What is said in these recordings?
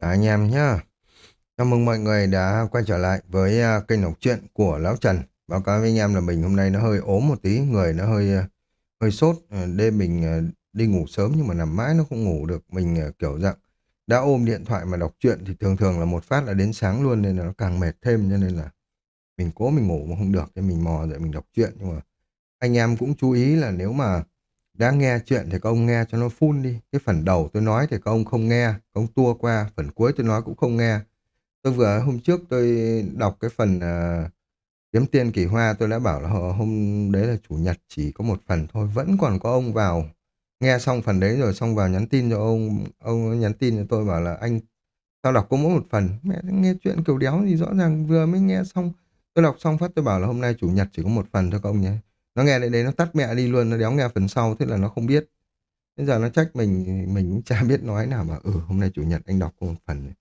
Cả anh em nhá. Chào mừng mọi người đã quay trở lại với uh, kênh đọc truyện của Lão Trần. Báo cáo với anh em là mình hôm nay nó hơi ốm một tí, người nó hơi uh, hơi sốt. À, đêm mình uh, đi ngủ sớm nhưng mà nằm mãi nó không ngủ được. Mình kiểu dạng đã ôm điện thoại mà đọc truyện thì thường thường là một phát là đến sáng luôn nên là nó càng mệt thêm cho nên là mình cố mình ngủ mà không được thì mình mò dậy mình đọc truyện nhưng mà anh em cũng chú ý là nếu mà đã nghe chuyện thì các ông nghe cho nó full đi. Cái phần đầu tôi nói thì các ông không nghe, các ông tua qua, phần cuối tôi nói cũng không nghe. Tôi vừa hôm trước tôi đọc cái phần uh, kiếm tiền kỳ hoa tôi đã bảo là ờ, hôm đấy là chủ nhật chỉ có một phần thôi. Vẫn còn có ông vào nghe xong phần đấy rồi xong vào nhắn tin cho ông. Ông nhắn tin cho tôi bảo là anh sao đọc có mỗi một phần. Mẹ nghe chuyện kiểu đéo gì rõ ràng vừa mới nghe xong. Tôi đọc xong phát tôi bảo là hôm nay chủ nhật chỉ có một phần thôi các ông nhé. Nó nghe lại đấy nó tắt mẹ đi luôn, nó đéo nghe phần sau, thế là nó không biết. Bây giờ nó trách mình, mình cũng chả biết nói nào mà ừ hôm nay chủ nhật anh đọc một phần.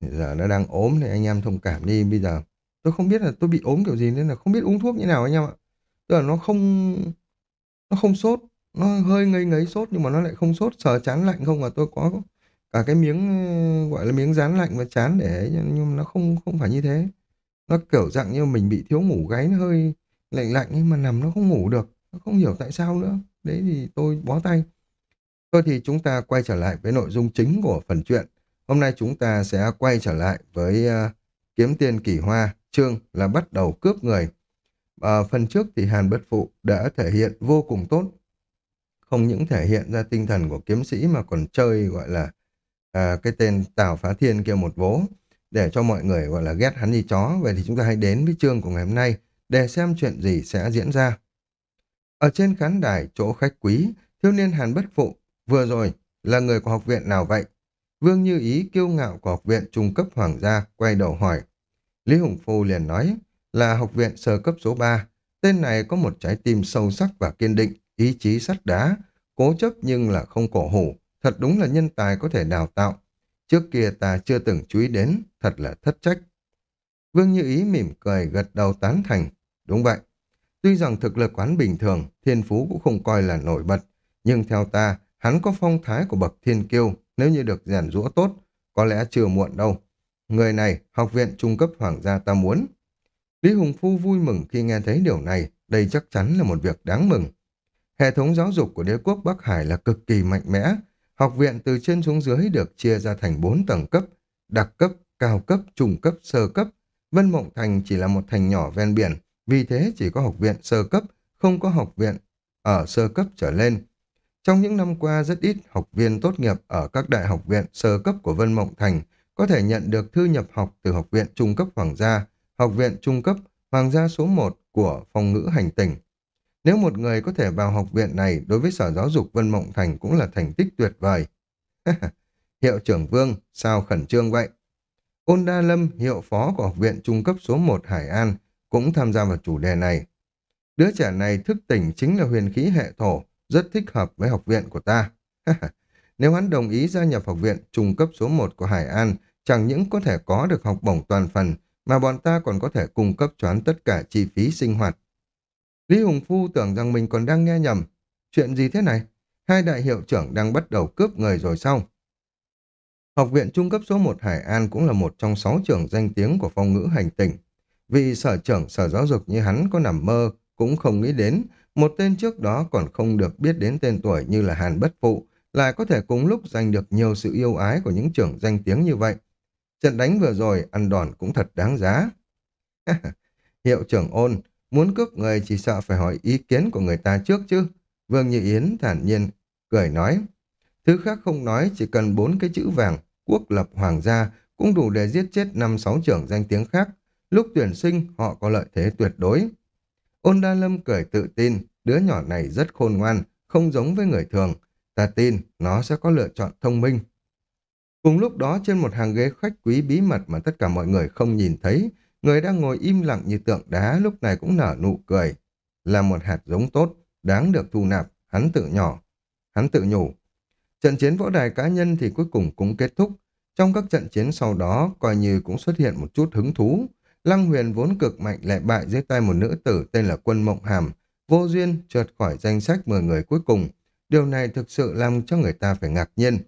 Bây giờ nó đang ốm thì anh em thông cảm đi. Bây giờ tôi không biết là tôi bị ốm kiểu gì nên là không biết uống thuốc như nào anh em ạ. Tức là nó không nó không sốt, nó hơi ngây ngấy sốt nhưng mà nó lại không sốt, sờ chán lạnh không mà tôi có cả cái miếng gọi là miếng dán lạnh và chán để nhưng mà nó không không phải như thế. Nó kiểu dạng như mình bị thiếu ngủ gáy nó hơi lạnh lạnh nhưng mà nằm nó không ngủ được, nó không hiểu tại sao nữa. Đấy thì tôi bó tay. Thôi thì chúng ta quay trở lại với nội dung chính của phần truyện. Hôm nay chúng ta sẽ quay trở lại với uh, Kiếm tiền Kỳ Hoa, chương là bắt đầu cướp người. Ở phần trước thì Hàn Bất Phụ đã thể hiện vô cùng tốt. Không những thể hiện ra tinh thần của kiếm sĩ mà còn chơi gọi là à, cái tên Tào Phá Thiên kia một vố để cho mọi người gọi là ghét hắn đi chó. Vậy thì chúng ta hãy đến với chương của ngày hôm nay để xem chuyện gì sẽ diễn ra. Ở trên khán đài chỗ khách quý, thiếu niên Hàn Bất Phụ vừa rồi là người của học viện nào vậy? Vương Như Ý kiêu ngạo của học viện trung cấp hoàng gia quay đầu hỏi. Lý Hùng Phu liền nói là học viện sơ cấp số 3. Tên này có một trái tim sâu sắc và kiên định, ý chí sắt đá, cố chấp nhưng là không cổ hủ. Thật đúng là nhân tài có thể đào tạo. Trước kia ta chưa từng chú ý đến, thật là thất trách. Vương Như Ý mỉm cười gật đầu tán thành. Đúng vậy. Tuy rằng thực lực quán bình thường, thiên phú cũng không coi là nổi bật, nhưng theo ta, hắn có phong thái của bậc thiên kiêu, nếu như được rèn rũa tốt, có lẽ chưa muộn đâu. Người này, học viện trung cấp hoàng gia ta muốn. Lý Hùng Phu vui mừng khi nghe thấy điều này, đây chắc chắn là một việc đáng mừng. Hệ thống giáo dục của đế quốc Bắc Hải là cực kỳ mạnh mẽ. Học viện từ trên xuống dưới được chia ra thành 4 tầng cấp, đặc cấp, cao cấp, trung cấp, sơ cấp. Vân Mộng Thành chỉ là một thành nhỏ ven biển, vì thế chỉ có học viện sơ cấp, không có học viện ở sơ cấp trở lên. Trong những năm qua rất ít học viên tốt nghiệp ở các đại học viện sơ cấp của Vân Mộng Thành có thể nhận được thư nhập học từ học viện trung cấp Hoàng gia, học viện trung cấp Hoàng gia số 1 của phòng ngữ hành tỉnh. Nếu một người có thể vào học viện này đối với Sở Giáo dục Vân Mộng Thành cũng là thành tích tuyệt vời. Hiệu trưởng Vương, sao khẩn trương vậy? Ôn Đa Lâm, hiệu phó của học viện trung cấp số 1 Hải An, cũng tham gia vào chủ đề này. Đứa trẻ này thức tỉnh chính là huyền khí hệ thổ, rất thích hợp với học viện của ta. Nếu hắn đồng ý gia nhập học viện trung cấp số 1 của Hải An, chẳng những có thể có được học bổng toàn phần, mà bọn ta còn có thể cung cấp cho hắn tất cả chi phí sinh hoạt. Lý Hùng Phu tưởng rằng mình còn đang nghe nhầm. Chuyện gì thế này? Hai đại hiệu trưởng đang bắt đầu cướp người rồi sao? Học viện trung cấp số 1 Hải An cũng là một trong sáu trường danh tiếng của phong ngữ hành tỉnh. Vì sở trưởng sở giáo dục như hắn có nằm mơ, cũng không nghĩ đến, một tên trước đó còn không được biết đến tên tuổi như là Hàn Bất Phụ, lại có thể cùng lúc giành được nhiều sự yêu ái của những trưởng danh tiếng như vậy. Trận đánh vừa rồi, ăn đòn cũng thật đáng giá. Hiệu trưởng ôn, muốn cướp người chỉ sợ phải hỏi ý kiến của người ta trước chứ. Vương Như Yến thản nhiên, cười nói. Thứ khác không nói, chỉ cần bốn cái chữ vàng, quốc lập hoàng gia, cũng đủ để giết chết năm sáu trưởng danh tiếng khác. Lúc tuyển sinh, họ có lợi thế tuyệt đối. Ôn Đa Lâm cười tự tin, đứa nhỏ này rất khôn ngoan, không giống với người thường. Ta tin nó sẽ có lựa chọn thông minh. Cùng lúc đó trên một hàng ghế khách quý bí mật mà tất cả mọi người không nhìn thấy, người đang ngồi im lặng như tượng đá lúc này cũng nở nụ cười. Là một hạt giống tốt, đáng được thu nạp, hắn tự nhỏ. Hắn tự nhủ. Trận chiến võ đài cá nhân thì cuối cùng cũng kết thúc. Trong các trận chiến sau đó, coi như cũng xuất hiện một chút hứng thú. Lăng huyền vốn cực mạnh lại bại dưới tay một nữ tử tên là Quân Mộng Hàm, vô duyên trượt khỏi danh sách 10 người cuối cùng. Điều này thực sự làm cho người ta phải ngạc nhiên.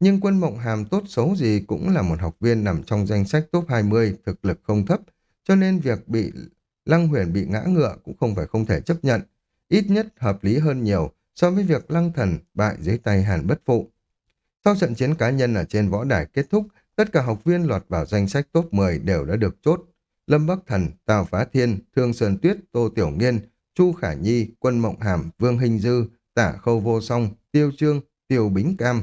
nhưng quân mộng hàm tốt xấu gì cũng là một học viên nằm trong danh sách top 20, thực lực không thấp, cho nên việc bị Lăng Huyền bị ngã ngựa cũng không phải không thể chấp nhận. Ít nhất hợp lý hơn nhiều so với việc Lăng Thần bại dưới tay Hàn Bất Phụ. Sau trận chiến cá nhân ở trên võ đài kết thúc, tất cả học viên lọt vào danh sách top 10 đều đã được chốt. Lâm Bắc Thần, Tào Phá Thiên, Thương Sơn Tuyết, Tô Tiểu Nghiên, Chu Khả Nhi, Quân Mộng Hàm, Vương Hình Dư, Tả Khâu Vô Song, Tiêu Trương, Tiêu Bính Cam.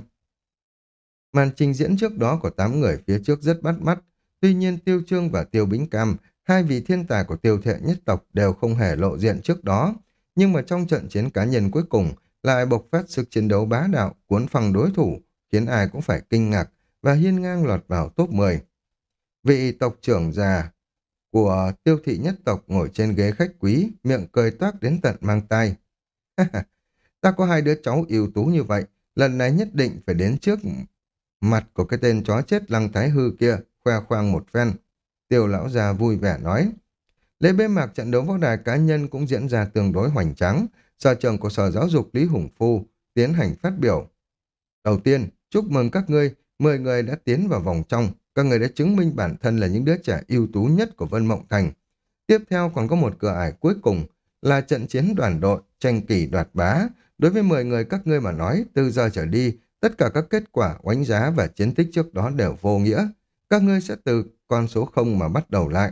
Màn trình diễn trước đó của 8 người phía trước rất bắt mắt, tuy nhiên Tiêu Trương và Tiêu Bính Cam, hai vị thiên tài của tiêu thệ nhất tộc đều không hề lộ diện trước đó, nhưng mà trong trận chiến cá nhân cuối cùng lại bộc phát sức chiến đấu bá đạo, cuốn phăng đối thủ, khiến ai cũng phải kinh ngạc và hiên ngang lọt vào top 10. Vị tộc trưởng già của tiêu thị nhất tộc ngồi trên ghế khách quý, miệng cười toát đến tận mang tai. Ta có hai đứa cháu ưu tú như vậy, lần này nhất định phải đến trước mặt của cái tên chó chết lăng thái hư kia, khoe khoang một phen. Tiêu lão già vui vẻ nói. Lễ bế mạc trận đấu võ đài cá nhân cũng diễn ra tương đối hoành tráng. Sở trường của Sở Giáo dục Lý Hùng Phu tiến hành phát biểu. Đầu tiên, chúc mừng các ngươi, 10 người đã tiến vào vòng trong. Các người đã chứng minh bản thân là những đứa trẻ ưu tú nhất của Vân Mộng Thành. Tiếp theo còn có một cửa ải cuối cùng là trận chiến đoàn đội, tranh kỳ đoạt bá. Đối với 10 người các ngươi mà nói, từ giờ trở đi, tất cả các kết quả, oánh giá và chiến tích trước đó đều vô nghĩa. Các ngươi sẽ từ con số 0 mà bắt đầu lại.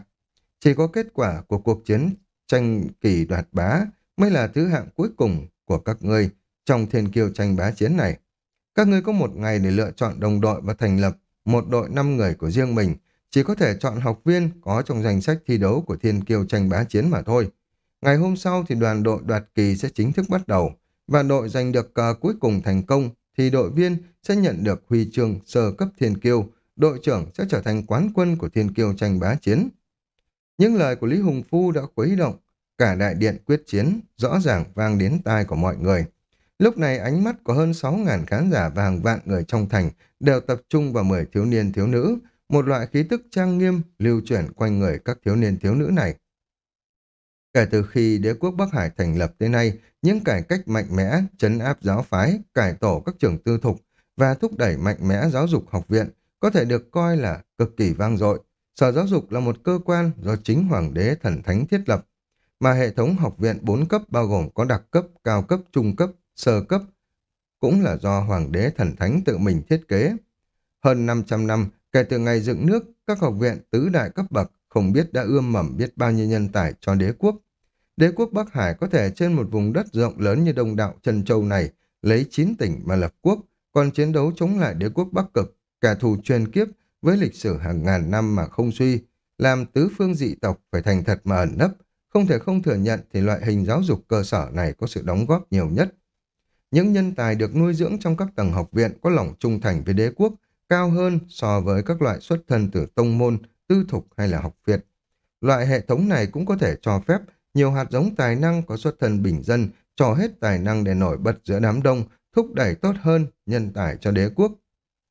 Chỉ có kết quả của cuộc chiến tranh kỳ đoạt bá mới là thứ hạng cuối cùng của các ngươi trong thiên kiêu tranh bá chiến này. Các ngươi có một ngày để lựa chọn đồng đội và thành lập một đội 5 người của riêng mình, chỉ có thể chọn học viên có trong danh sách thi đấu của thiên kiêu tranh bá chiến mà thôi. Ngày hôm sau thì đoàn đội đoạt kỳ sẽ chính thức bắt đầu, và đội giành được cờ cuối cùng thành công thì đội viên sẽ nhận được huy chương sơ cấp thiên kiêu, đội trưởng sẽ trở thành quán quân của thiên kiêu tranh bá chiến. Những lời của Lý Hùng Phu đã khuấy động, cả đại điện quyết chiến rõ ràng vang đến tai của mọi người. Lúc này ánh mắt của hơn 6.000 khán giả và hàng vạn người trong thành đều tập trung vào 10 thiếu niên thiếu nữ, một loại khí tức trang nghiêm lưu chuyển quanh người các thiếu niên thiếu nữ này. Kể từ khi đế quốc Bắc Hải thành lập tới nay, những cải cách mạnh mẽ, chấn áp giáo phái, cải tổ các trường tư thục và thúc đẩy mạnh mẽ giáo dục học viện có thể được coi là cực kỳ vang dội. Sở giáo dục là một cơ quan do chính hoàng đế thần thánh thiết lập, mà hệ thống học viện 4 cấp bao gồm có đặc cấp, cao cấp, trung cấp, sơ cấp, cũng là do hoàng đế thần thánh tự mình thiết kế. Hơn 500 năm kể từ ngày dựng nước, các học viện tứ đại cấp bậc không biết đã ươm mầm biết bao nhiêu nhân tài cho đế quốc. Đế quốc Bắc Hải có thể trên một vùng đất rộng lớn như đông đạo Trần Châu này lấy 9 tỉnh mà lập quốc, còn chiến đấu chống lại đế quốc Bắc Cực, kẻ thù truyền kiếp với lịch sử hàng ngàn năm mà không suy, làm tứ phương dị tộc phải thành thật mà ẩn nấp, không thể không thừa nhận thì loại hình giáo dục cơ sở này có sự đóng góp nhiều nhất. Những nhân tài được nuôi dưỡng trong các tầng học viện có lòng trung thành với đế quốc cao hơn so với các loại xuất thân từ tông môn, tư thục hay là học viện. Loại hệ thống này cũng có thể cho phép nhiều hạt giống tài năng có xuất thân bình dân trò hết tài năng để nổi bật giữa đám đông, thúc đẩy tốt hơn nhân tài cho đế quốc.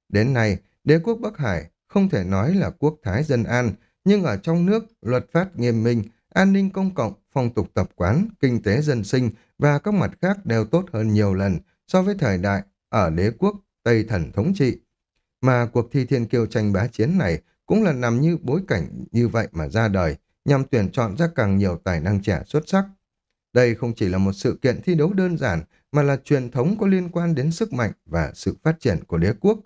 Đến nay, đế quốc Bắc Hải không thể nói là quốc thái dân an, nhưng ở trong nước, luật pháp nghiêm minh, an ninh công cộng, phong tục tập quán, kinh tế dân sinh và các mặt khác đều tốt hơn nhiều lần so với thời đại ở đế quốc Tây Thần thống trị. Mà cuộc thi thiên kiêu tranh bá chiến này cũng là nằm như bối cảnh như vậy mà ra đời, nhằm tuyển chọn ra càng nhiều tài năng trẻ xuất sắc. Đây không chỉ là một sự kiện thi đấu đơn giản, mà là truyền thống có liên quan đến sức mạnh và sự phát triển của đế quốc.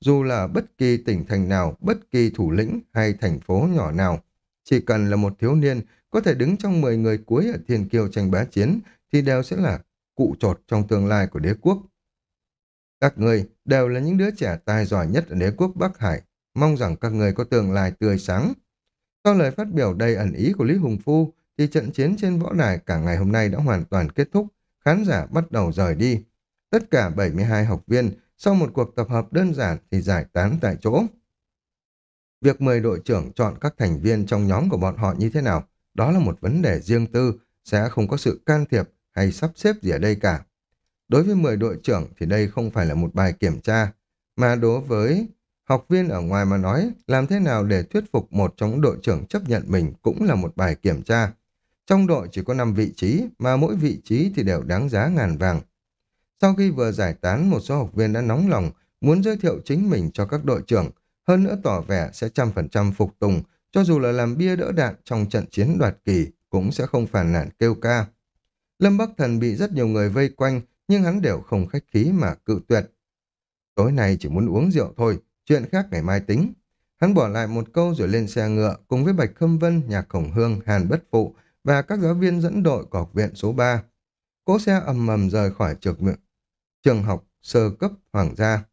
Dù là bất kỳ tỉnh thành nào, bất kỳ thủ lĩnh hay thành phố nhỏ nào, chỉ cần là một thiếu niên có thể đứng trong 10 người cuối ở thiên kiêu tranh bá chiến thì đều sẽ là cụ trột trong tương lai của đế quốc. Các người đều là những đứa trẻ tài giỏi nhất ở đế quốc Bắc Hải, mong rằng các người có tương lai tươi sáng. Sau lời phát biểu đầy ẩn ý của Lý Hùng Phu, thì trận chiến trên võ đài cả ngày hôm nay đã hoàn toàn kết thúc, khán giả bắt đầu rời đi. Tất cả 72 học viên sau một cuộc tập hợp đơn giản thì giải tán tại chỗ. Việc mời đội trưởng chọn các thành viên trong nhóm của bọn họ như thế nào, đó là một vấn đề riêng tư, sẽ không có sự can thiệp hay sắp xếp gì ở đây cả. Đối với 10 đội trưởng thì đây không phải là một bài kiểm tra, mà đối với học viên ở ngoài mà nói, làm thế nào để thuyết phục một trong đội trưởng chấp nhận mình cũng là một bài kiểm tra. Trong đội chỉ có 5 vị trí, mà mỗi vị trí thì đều đáng giá ngàn vàng. Sau khi vừa giải tán, một số học viên đã nóng lòng muốn giới thiệu chính mình cho các đội trưởng, hơn nữa tỏ vẻ sẽ trăm phần trăm phục tùng, cho dù là làm bia đỡ đạn trong trận chiến đoạt kỳ, cũng sẽ không phản nản kêu ca. Lâm Bắc Thần bị rất nhiều người vây quanh, nhưng hắn đều không khách khí mà cự tuyệt. Tối nay chỉ muốn uống rượu thôi, chuyện khác ngày mai tính. Hắn bỏ lại một câu rồi lên xe ngựa cùng với Bạch Khâm Vân, Nhạc Khổng Hương, Hàn Bất Phụ và các giáo viên dẫn đội của học viện số 3. Cỗ xe ầm ầm rời khỏi trường, trường học sơ cấp hoàng gia.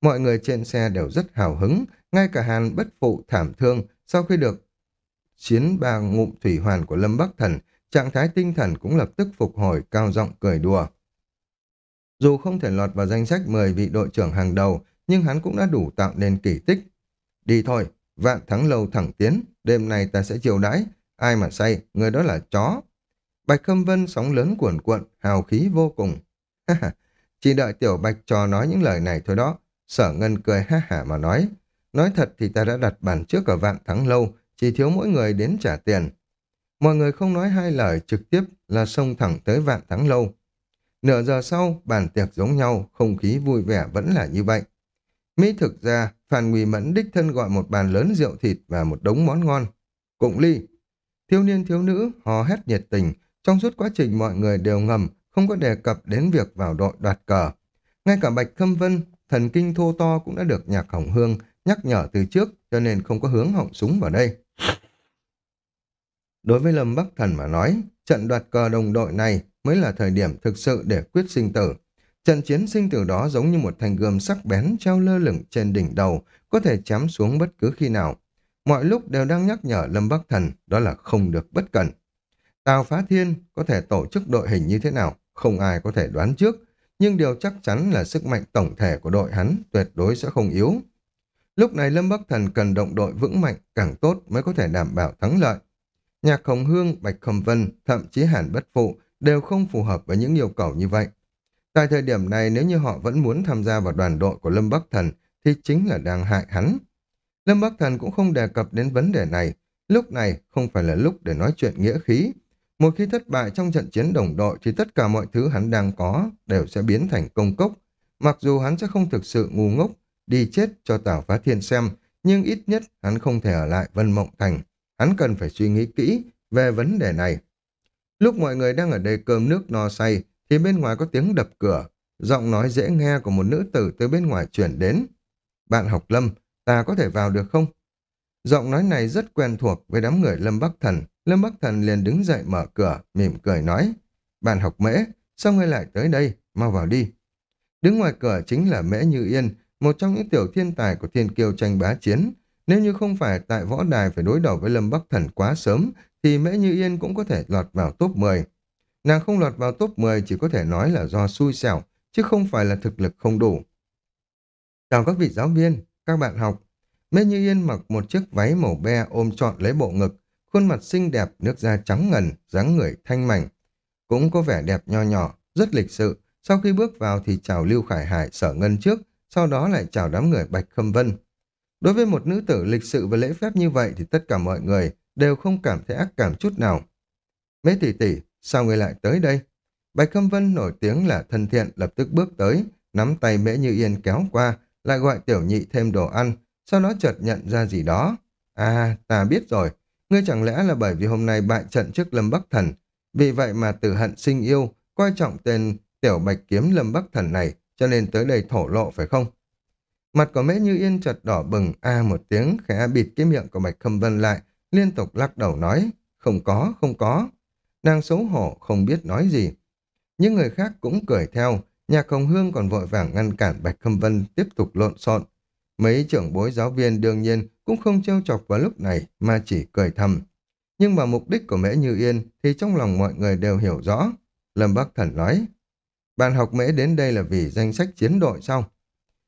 Mọi người trên xe đều rất hào hứng, ngay cả Hàn Bất Phụ thảm thương sau khi được chiến ba ngụm thủy hoàn của Lâm Bắc Thần, trạng thái tinh thần cũng lập tức phục hồi cao giọng cười đùa. Dù không thể lọt vào danh sách 10 vị đội trưởng hàng đầu, nhưng hắn cũng đã đủ tạo nên kỳ tích. Đi thôi, vạn thắng lâu thẳng tiến, đêm nay ta sẽ chiều đãi, ai mà say, người đó là chó. Bạch Khâm Vân sóng lớn cuồn cuộn, hào khí vô cùng. Chỉ đợi tiểu Bạch trò nói những lời này thôi đó. Sở Ngân cười ha hả mà nói. Nói thật thì ta đã đặt bàn trước ở vạn thắng lâu, chỉ thiếu mỗi người đến trả tiền. Mọi người không nói hai lời trực tiếp là xông thẳng tới vạn thắng lâu. Nửa giờ sau, bàn tiệc giống nhau, không khí vui vẻ vẫn là như vậy. Mỹ thực ra, Phan Nguy Mẫn đích thân gọi một bàn lớn rượu thịt và một đống món ngon. Cụng ly. Thiếu niên thiếu nữ hò hét nhiệt tình, trong suốt quá trình mọi người đều ngầm, không có đề cập đến việc vào đội đoạt cờ. Ngay cả Bạch Khâm Vân, thần kinh thô to cũng đã được nhạc hỏng hương nhắc nhở từ trước, cho nên không có hướng họng súng vào đây. Đối với Lâm Bắc Thần mà nói, trận đoạt cờ đồng đội này mới là thời điểm thực sự để quyết sinh tử. Trận chiến sinh tử đó giống như một thanh gươm sắc bén treo lơ lửng trên đỉnh đầu, có thể chém xuống bất cứ khi nào. Mọi lúc đều đang nhắc nhở Lâm Bắc Thần đó là không được bất cẩn. Tào Phá Thiên có thể tổ chức đội hình như thế nào, không ai có thể đoán trước, nhưng điều chắc chắn là sức mạnh tổng thể của đội hắn tuyệt đối sẽ không yếu. Lúc này Lâm Bắc Thần cần động đội vững mạnh càng tốt mới có thể đảm bảo thắng lợi. Nhạc Hồng Hương, Bạch Khâm Vân, thậm chí Hàn Bất Phụ đều không phù hợp với những yêu cầu như vậy. Tại thời điểm này nếu như họ vẫn muốn tham gia vào đoàn đội của Lâm Bắc Thần thì chính là đang hại hắn. Lâm Bắc Thần cũng không đề cập đến vấn đề này. Lúc này không phải là lúc để nói chuyện nghĩa khí. Một khi thất bại trong trận chiến đồng đội thì tất cả mọi thứ hắn đang có đều sẽ biến thành công cốc. Mặc dù hắn sẽ không thực sự ngu ngốc, đi chết cho Tào Phá Thiên xem, nhưng ít nhất hắn không thể ở lại Vân Mộng Thành. Hắn cần phải suy nghĩ kỹ về vấn đề này. Lúc mọi người đang ở đây cơm nước no say, thì bên ngoài có tiếng đập cửa. Giọng nói dễ nghe của một nữ tử từ bên ngoài chuyển đến. Bạn học Lâm, ta có thể vào được không? Giọng nói này rất quen thuộc với đám người Lâm Bắc Thần. Lâm Bắc Thần liền đứng dậy mở cửa, mỉm cười nói. Bạn học mễ, sao ngươi lại tới đây? Mau vào đi. Đứng ngoài cửa chính là Mễ Như Yên, một trong những tiểu thiên tài của thiên kiêu tranh bá chiến. Nếu như không phải tại võ đài phải đối đầu với Lâm Bắc Thần quá sớm, thì Mễ Như Yên cũng có thể lọt vào top 10. Nàng không lọt vào top 10 chỉ có thể nói là do xui xẻo, chứ không phải là thực lực không đủ. Chào các vị giáo viên, các bạn học. Mễ Như Yên mặc một chiếc váy màu be ôm trọn lấy bộ ngực, khuôn mặt xinh đẹp, nước da trắng ngần, dáng người thanh mảnh. Cũng có vẻ đẹp nho nhỏ, rất lịch sự. Sau khi bước vào thì chào Lưu Khải Hải sở ngân trước, sau đó lại chào đám người Bạch Khâm Vân. Đối với một nữ tử lịch sự và lễ phép như vậy thì tất cả mọi người đều không cảm thấy ác cảm chút nào. Mễ tỷ tỷ, sao người lại tới đây? Bạch Khâm Vân nổi tiếng là thân thiện lập tức bước tới, nắm tay Mễ Như Yên kéo qua, lại gọi tiểu nhị thêm đồ ăn, sau đó chợt nhận ra gì đó. À, ta biết rồi, ngươi chẳng lẽ là bởi vì hôm nay bại trận trước Lâm Bắc Thần, vì vậy mà từ hận sinh yêu, coi trọng tên tiểu bạch kiếm Lâm Bắc Thần này, cho nên tới đây thổ lộ phải không? Mặt của Mễ Như Yên chợt đỏ bừng, a một tiếng, khẽ bịt cái miệng của Bạch Khâm Vân lại, liên tục lắc đầu nói, không có, không có. Nàng xấu hổ, không biết nói gì. Những người khác cũng cười theo, nhà hồng hương còn vội vàng ngăn cản Bạch Khâm Vân tiếp tục lộn xộn. Mấy trưởng bối giáo viên đương nhiên cũng không trêu chọc vào lúc này mà chỉ cười thầm. Nhưng mà mục đích của Mễ Như Yên thì trong lòng mọi người đều hiểu rõ. Lâm Bắc Thần nói, bạn học Mễ đến đây là vì danh sách chiến đội sao?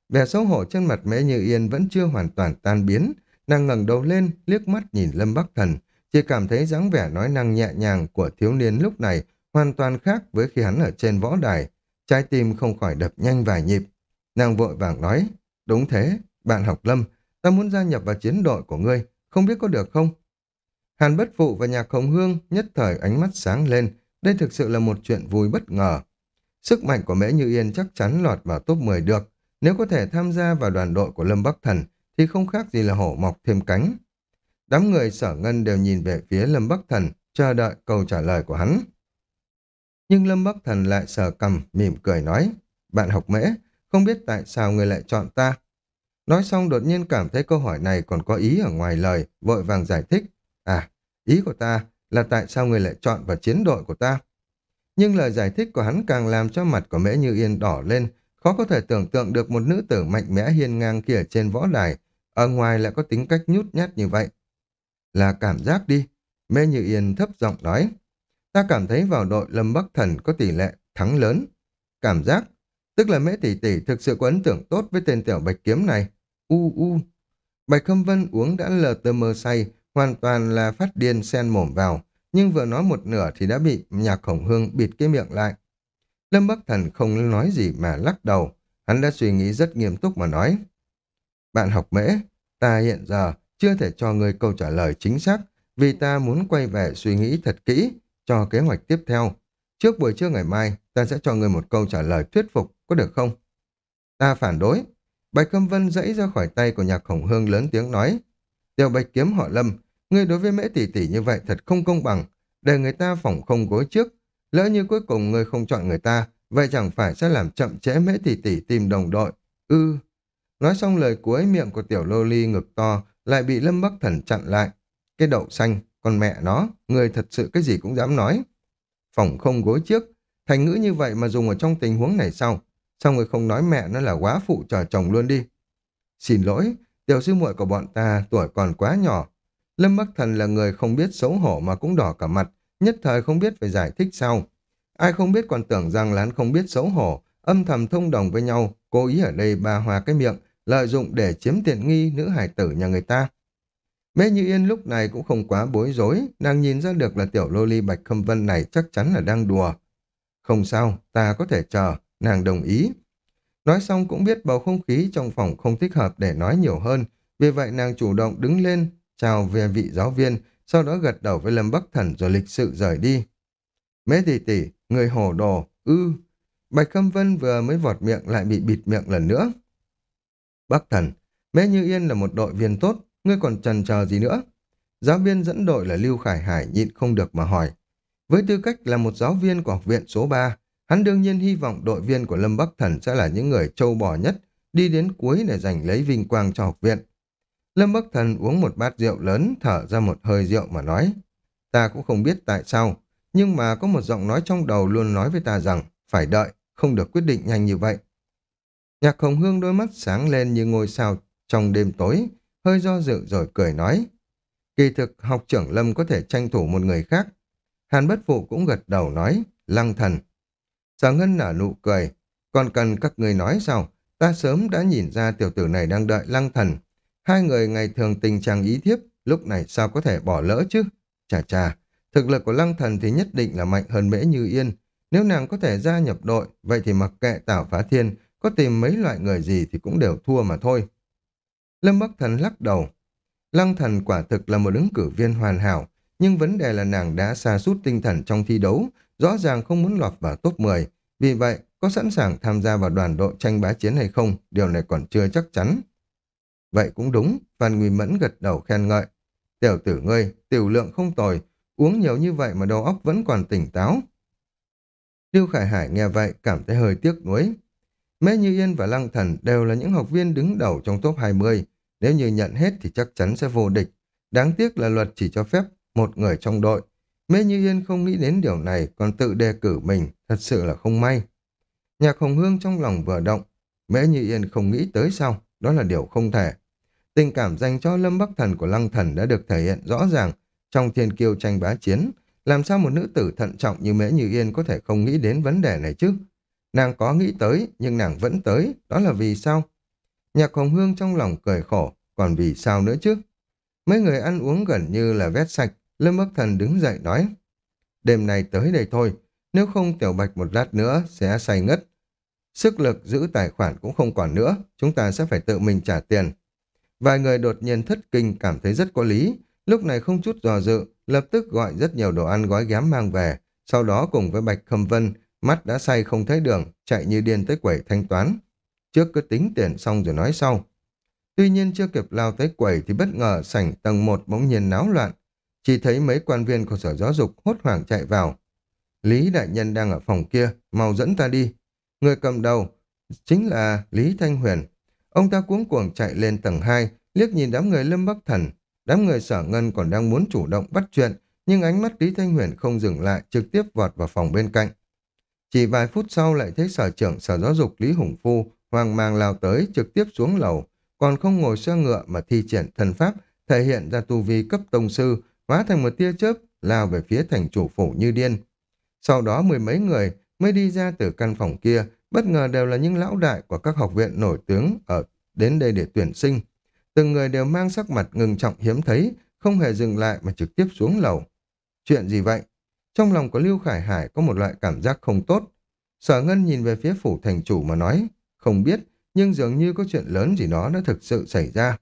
Vẻ xấu hổ trên mặt mẹ Như Yên vẫn chưa hoàn toàn tan biến, Nàng ngẩng đầu lên, liếc mắt nhìn Lâm Bắc Thần, chỉ cảm thấy dáng vẻ nói năng nhẹ nhàng của thiếu niên lúc này hoàn toàn khác với khi hắn ở trên võ đài. Trái tim không khỏi đập nhanh vài nhịp. Nàng vội vàng nói, đúng thế, bạn học Lâm, ta muốn gia nhập vào chiến đội của ngươi, không biết có được không? Hàn Bất Phụ và Nhạc Hồng Hương nhất thời ánh mắt sáng lên, đây thực sự là một chuyện vui bất ngờ. Sức mạnh của Mễ Như Yên chắc chắn lọt vào top 10 được, nếu có thể tham gia vào đoàn đội của Lâm Bắc Thần thì không khác gì là hổ mọc thêm cánh. Đám người sở ngân đều nhìn về phía Lâm Bắc Thần, chờ đợi câu trả lời của hắn. Nhưng Lâm Bắc Thần lại sờ cầm, mỉm cười nói, bạn học mễ, không biết tại sao người lại chọn ta. Nói xong đột nhiên cảm thấy câu hỏi này còn có ý ở ngoài lời, vội vàng giải thích. À, ý của ta là tại sao người lại chọn vào chiến đội của ta. Nhưng lời giải thích của hắn càng làm cho mặt của Mễ Như Yên đỏ lên, khó có thể tưởng tượng được một nữ tử mạnh mẽ hiên ngang kia trên võ đài, ở ngoài lại có tính cách nhút nhát như vậy. Là cảm giác đi, mê Như Yên thấp giọng nói. Ta cảm thấy vào đội Lâm Bắc Thần có tỷ lệ thắng lớn. Cảm giác, tức là Mễ Tỷ Tỷ thực sự có ấn tượng tốt với tên tiểu bạch kiếm này. U u. Bạch Khâm Vân uống đã lờ tơ mơ say, hoàn toàn là phát điên sen mồm vào, nhưng vừa nói một nửa thì đã bị nhạc khổng hương bịt cái miệng lại. Lâm Bắc Thần không nói gì mà lắc đầu, hắn đã suy nghĩ rất nghiêm túc mà nói. Bạn học mễ, ta hiện giờ chưa thể cho người câu trả lời chính xác, vì ta muốn quay về suy nghĩ thật kỹ cho kế hoạch tiếp theo. Trước buổi trưa ngày mai, ta sẽ cho người một câu trả lời thuyết phục, có được không? Ta phản đối. Bạch Câm Vân dãy ra khỏi tay của nhạc khổng hương lớn tiếng nói. Tiểu bạch kiếm họ lâm, ngươi đối với mễ tỷ tỷ như vậy thật không công bằng, để người ta phỏng không gối trước. Lỡ như cuối cùng ngươi không chọn người ta, vậy chẳng phải sẽ làm chậm trễ mễ tỷ tỷ tìm đồng đội. Ư. Nói xong lời cuối miệng của tiểu lô ly ngực to lại bị Lâm Bắc Thần chặn lại. Cái đậu xanh, con mẹ nó, người thật sự cái gì cũng dám nói. Phòng không gối trước, thành ngữ như vậy mà dùng ở trong tình huống này sao? Sao người không nói mẹ nó là quá phụ chờ chồng luôn đi? Xin lỗi, tiểu sư muội của bọn ta tuổi còn quá nhỏ. Lâm Bắc Thần là người không biết xấu hổ mà cũng đỏ cả mặt, nhất thời không biết phải giải thích sao. Ai không biết còn tưởng rằng lán không biết xấu hổ, âm thầm thông đồng với nhau, cố ý ở đây ba hòa cái miệng, lợi dụng để chiếm tiện nghi nữ hải tử nhà người ta. Mê Như Yên lúc này cũng không quá bối rối, nàng nhìn ra được là tiểu lô ly bạch khâm vân này chắc chắn là đang đùa. Không sao, ta có thể chờ, nàng đồng ý. Nói xong cũng biết bầu không khí trong phòng không thích hợp để nói nhiều hơn, vì vậy nàng chủ động đứng lên, chào về vị giáo viên, sau đó gật đầu với Lâm Bắc Thần rồi lịch sự rời đi. Mế tỷ tỷ, người hồ đồ, ư. Bạch Khâm Vân vừa mới vọt miệng lại bị bịt miệng lần nữa. Bắc Thần, Mế Như Yên là một đội viên tốt, ngươi còn trần chờ gì nữa? Giáo viên dẫn đội là Lưu Khải Hải nhịn không được mà hỏi. Với tư cách là một giáo viên của học viện số 3, hắn đương nhiên hy vọng đội viên của Lâm Bắc Thần sẽ là những người trâu bò nhất, đi đến cuối để giành lấy vinh quang cho học viện. Lâm Bắc Thần uống một bát rượu lớn, thở ra một hơi rượu mà nói. Ta cũng không biết tại sao, nhưng mà có một giọng nói trong đầu luôn nói với ta rằng phải đợi, không được quyết định nhanh như vậy. Nhạc Hồng Hương đôi mắt sáng lên như ngôi sao trong đêm tối, hơi do dự rồi cười nói. Kỳ thực học trưởng Lâm có thể tranh thủ một người khác. Hàn bất phụ cũng gật đầu nói, lăng thần. Sở Ngân nở nụ cười, còn cần các người nói sao? Ta sớm đã nhìn ra tiểu tử này đang đợi lăng thần. Hai người ngày thường tình trạng ý thiếp, lúc này sao có thể bỏ lỡ chứ? Chà chà, thực lực của lăng thần thì nhất định là mạnh hơn mễ như yên. Nếu nàng có thể gia nhập đội, vậy thì mặc kệ Tảo Phá Thiên, có tìm mấy loại người gì thì cũng đều thua mà thôi. Lâm Bắc Thần lắc đầu. Lăng thần quả thực là một ứng cử viên hoàn hảo, nhưng vấn đề là nàng đã xa sút tinh thần trong thi đấu, rõ ràng không muốn lọt vào top 10. Vì vậy, có sẵn sàng tham gia vào đoàn đội tranh bá chiến hay không, điều này còn chưa chắc chắn. Vậy cũng đúng, Phan Nguy Mẫn gật đầu khen ngợi. Tiểu tử ngươi, tiểu lượng không tồi, uống nhiều như vậy mà đầu óc vẫn còn tỉnh táo. tiêu Khải Hải nghe vậy cảm thấy hơi tiếc nuối. Mễ Như Yên và Lăng Thần đều là những học viên đứng đầu trong top 20. Nếu như nhận hết thì chắc chắn sẽ vô địch. Đáng tiếc là luật chỉ cho phép một người trong đội. Mễ Như Yên không nghĩ đến điều này, còn tự đề cử mình, thật sự là không may. Nhạc Hồng Hương trong lòng vừa động. Mễ Như Yên không nghĩ tới sao, đó là điều không thể. Tình cảm dành cho Lâm Bắc Thần của Lăng Thần đã được thể hiện rõ ràng trong thiên kiêu tranh bá chiến. Làm sao một nữ tử thận trọng như Mễ Như Yên có thể không nghĩ đến vấn đề này chứ? Nàng có nghĩ tới, nhưng nàng vẫn tới, đó là vì sao? Nhạc Hồng Hương trong lòng cười khổ, còn vì sao nữa chứ? Mấy người ăn uống gần như là vét sạch, Lâm Bắc Thần đứng dậy nói. Đêm này tới đây thôi, nếu không Tiểu Bạch một lát nữa sẽ say ngất. Sức lực giữ tài khoản cũng không còn nữa, chúng ta sẽ phải tự mình trả tiền. Vài người đột nhiên thất kinh cảm thấy rất có lý, lúc này không chút dò dự, lập tức gọi rất nhiều đồ ăn gói ghém mang về, sau đó cùng với Bạch Khâm Vân Mắt đã say không thấy đường, chạy như điên tới quẩy thanh toán. trước cứ tính tiền xong rồi nói sau. Tuy nhiên chưa kịp lao tới quẩy thì bất ngờ sảnh tầng 1 bỗng nhiên náo loạn. Chỉ thấy mấy quan viên của sở giáo dục hốt hoảng chạy vào. Lý đại nhân đang ở phòng kia, mau dẫn ta đi. Người cầm đầu chính là Lý Thanh Huyền. Ông ta cuống cuồng chạy lên tầng 2, liếc nhìn đám người Lâm Bắc Thần. Đám người sở ngân còn đang muốn chủ động bắt chuyện, nhưng ánh mắt Lý Thanh Huyền không dừng lại, trực tiếp vọt vào phòng bên cạnh. Chỉ vài phút sau lại thấy sở trưởng sở giáo dục Lý Hùng Phu hoang mang lao tới trực tiếp xuống lầu, còn không ngồi xe ngựa mà thi triển thần pháp, thể hiện ra tu vi cấp tông sư, hóa thành một tia chớp, lao về phía thành chủ phủ như điên. Sau đó mười mấy người mới đi ra từ căn phòng kia, bất ngờ đều là những lão đại của các học viện nổi tiếng ở đến đây để tuyển sinh. Từng người đều mang sắc mặt ngừng trọng hiếm thấy, không hề dừng lại mà trực tiếp xuống lầu. Chuyện gì vậy? Trong lòng của Lưu Khải Hải có một loại cảm giác không tốt. Sở Ngân nhìn về phía phủ thành chủ mà nói, không biết, nhưng dường như có chuyện lớn gì đó đã thực sự xảy ra.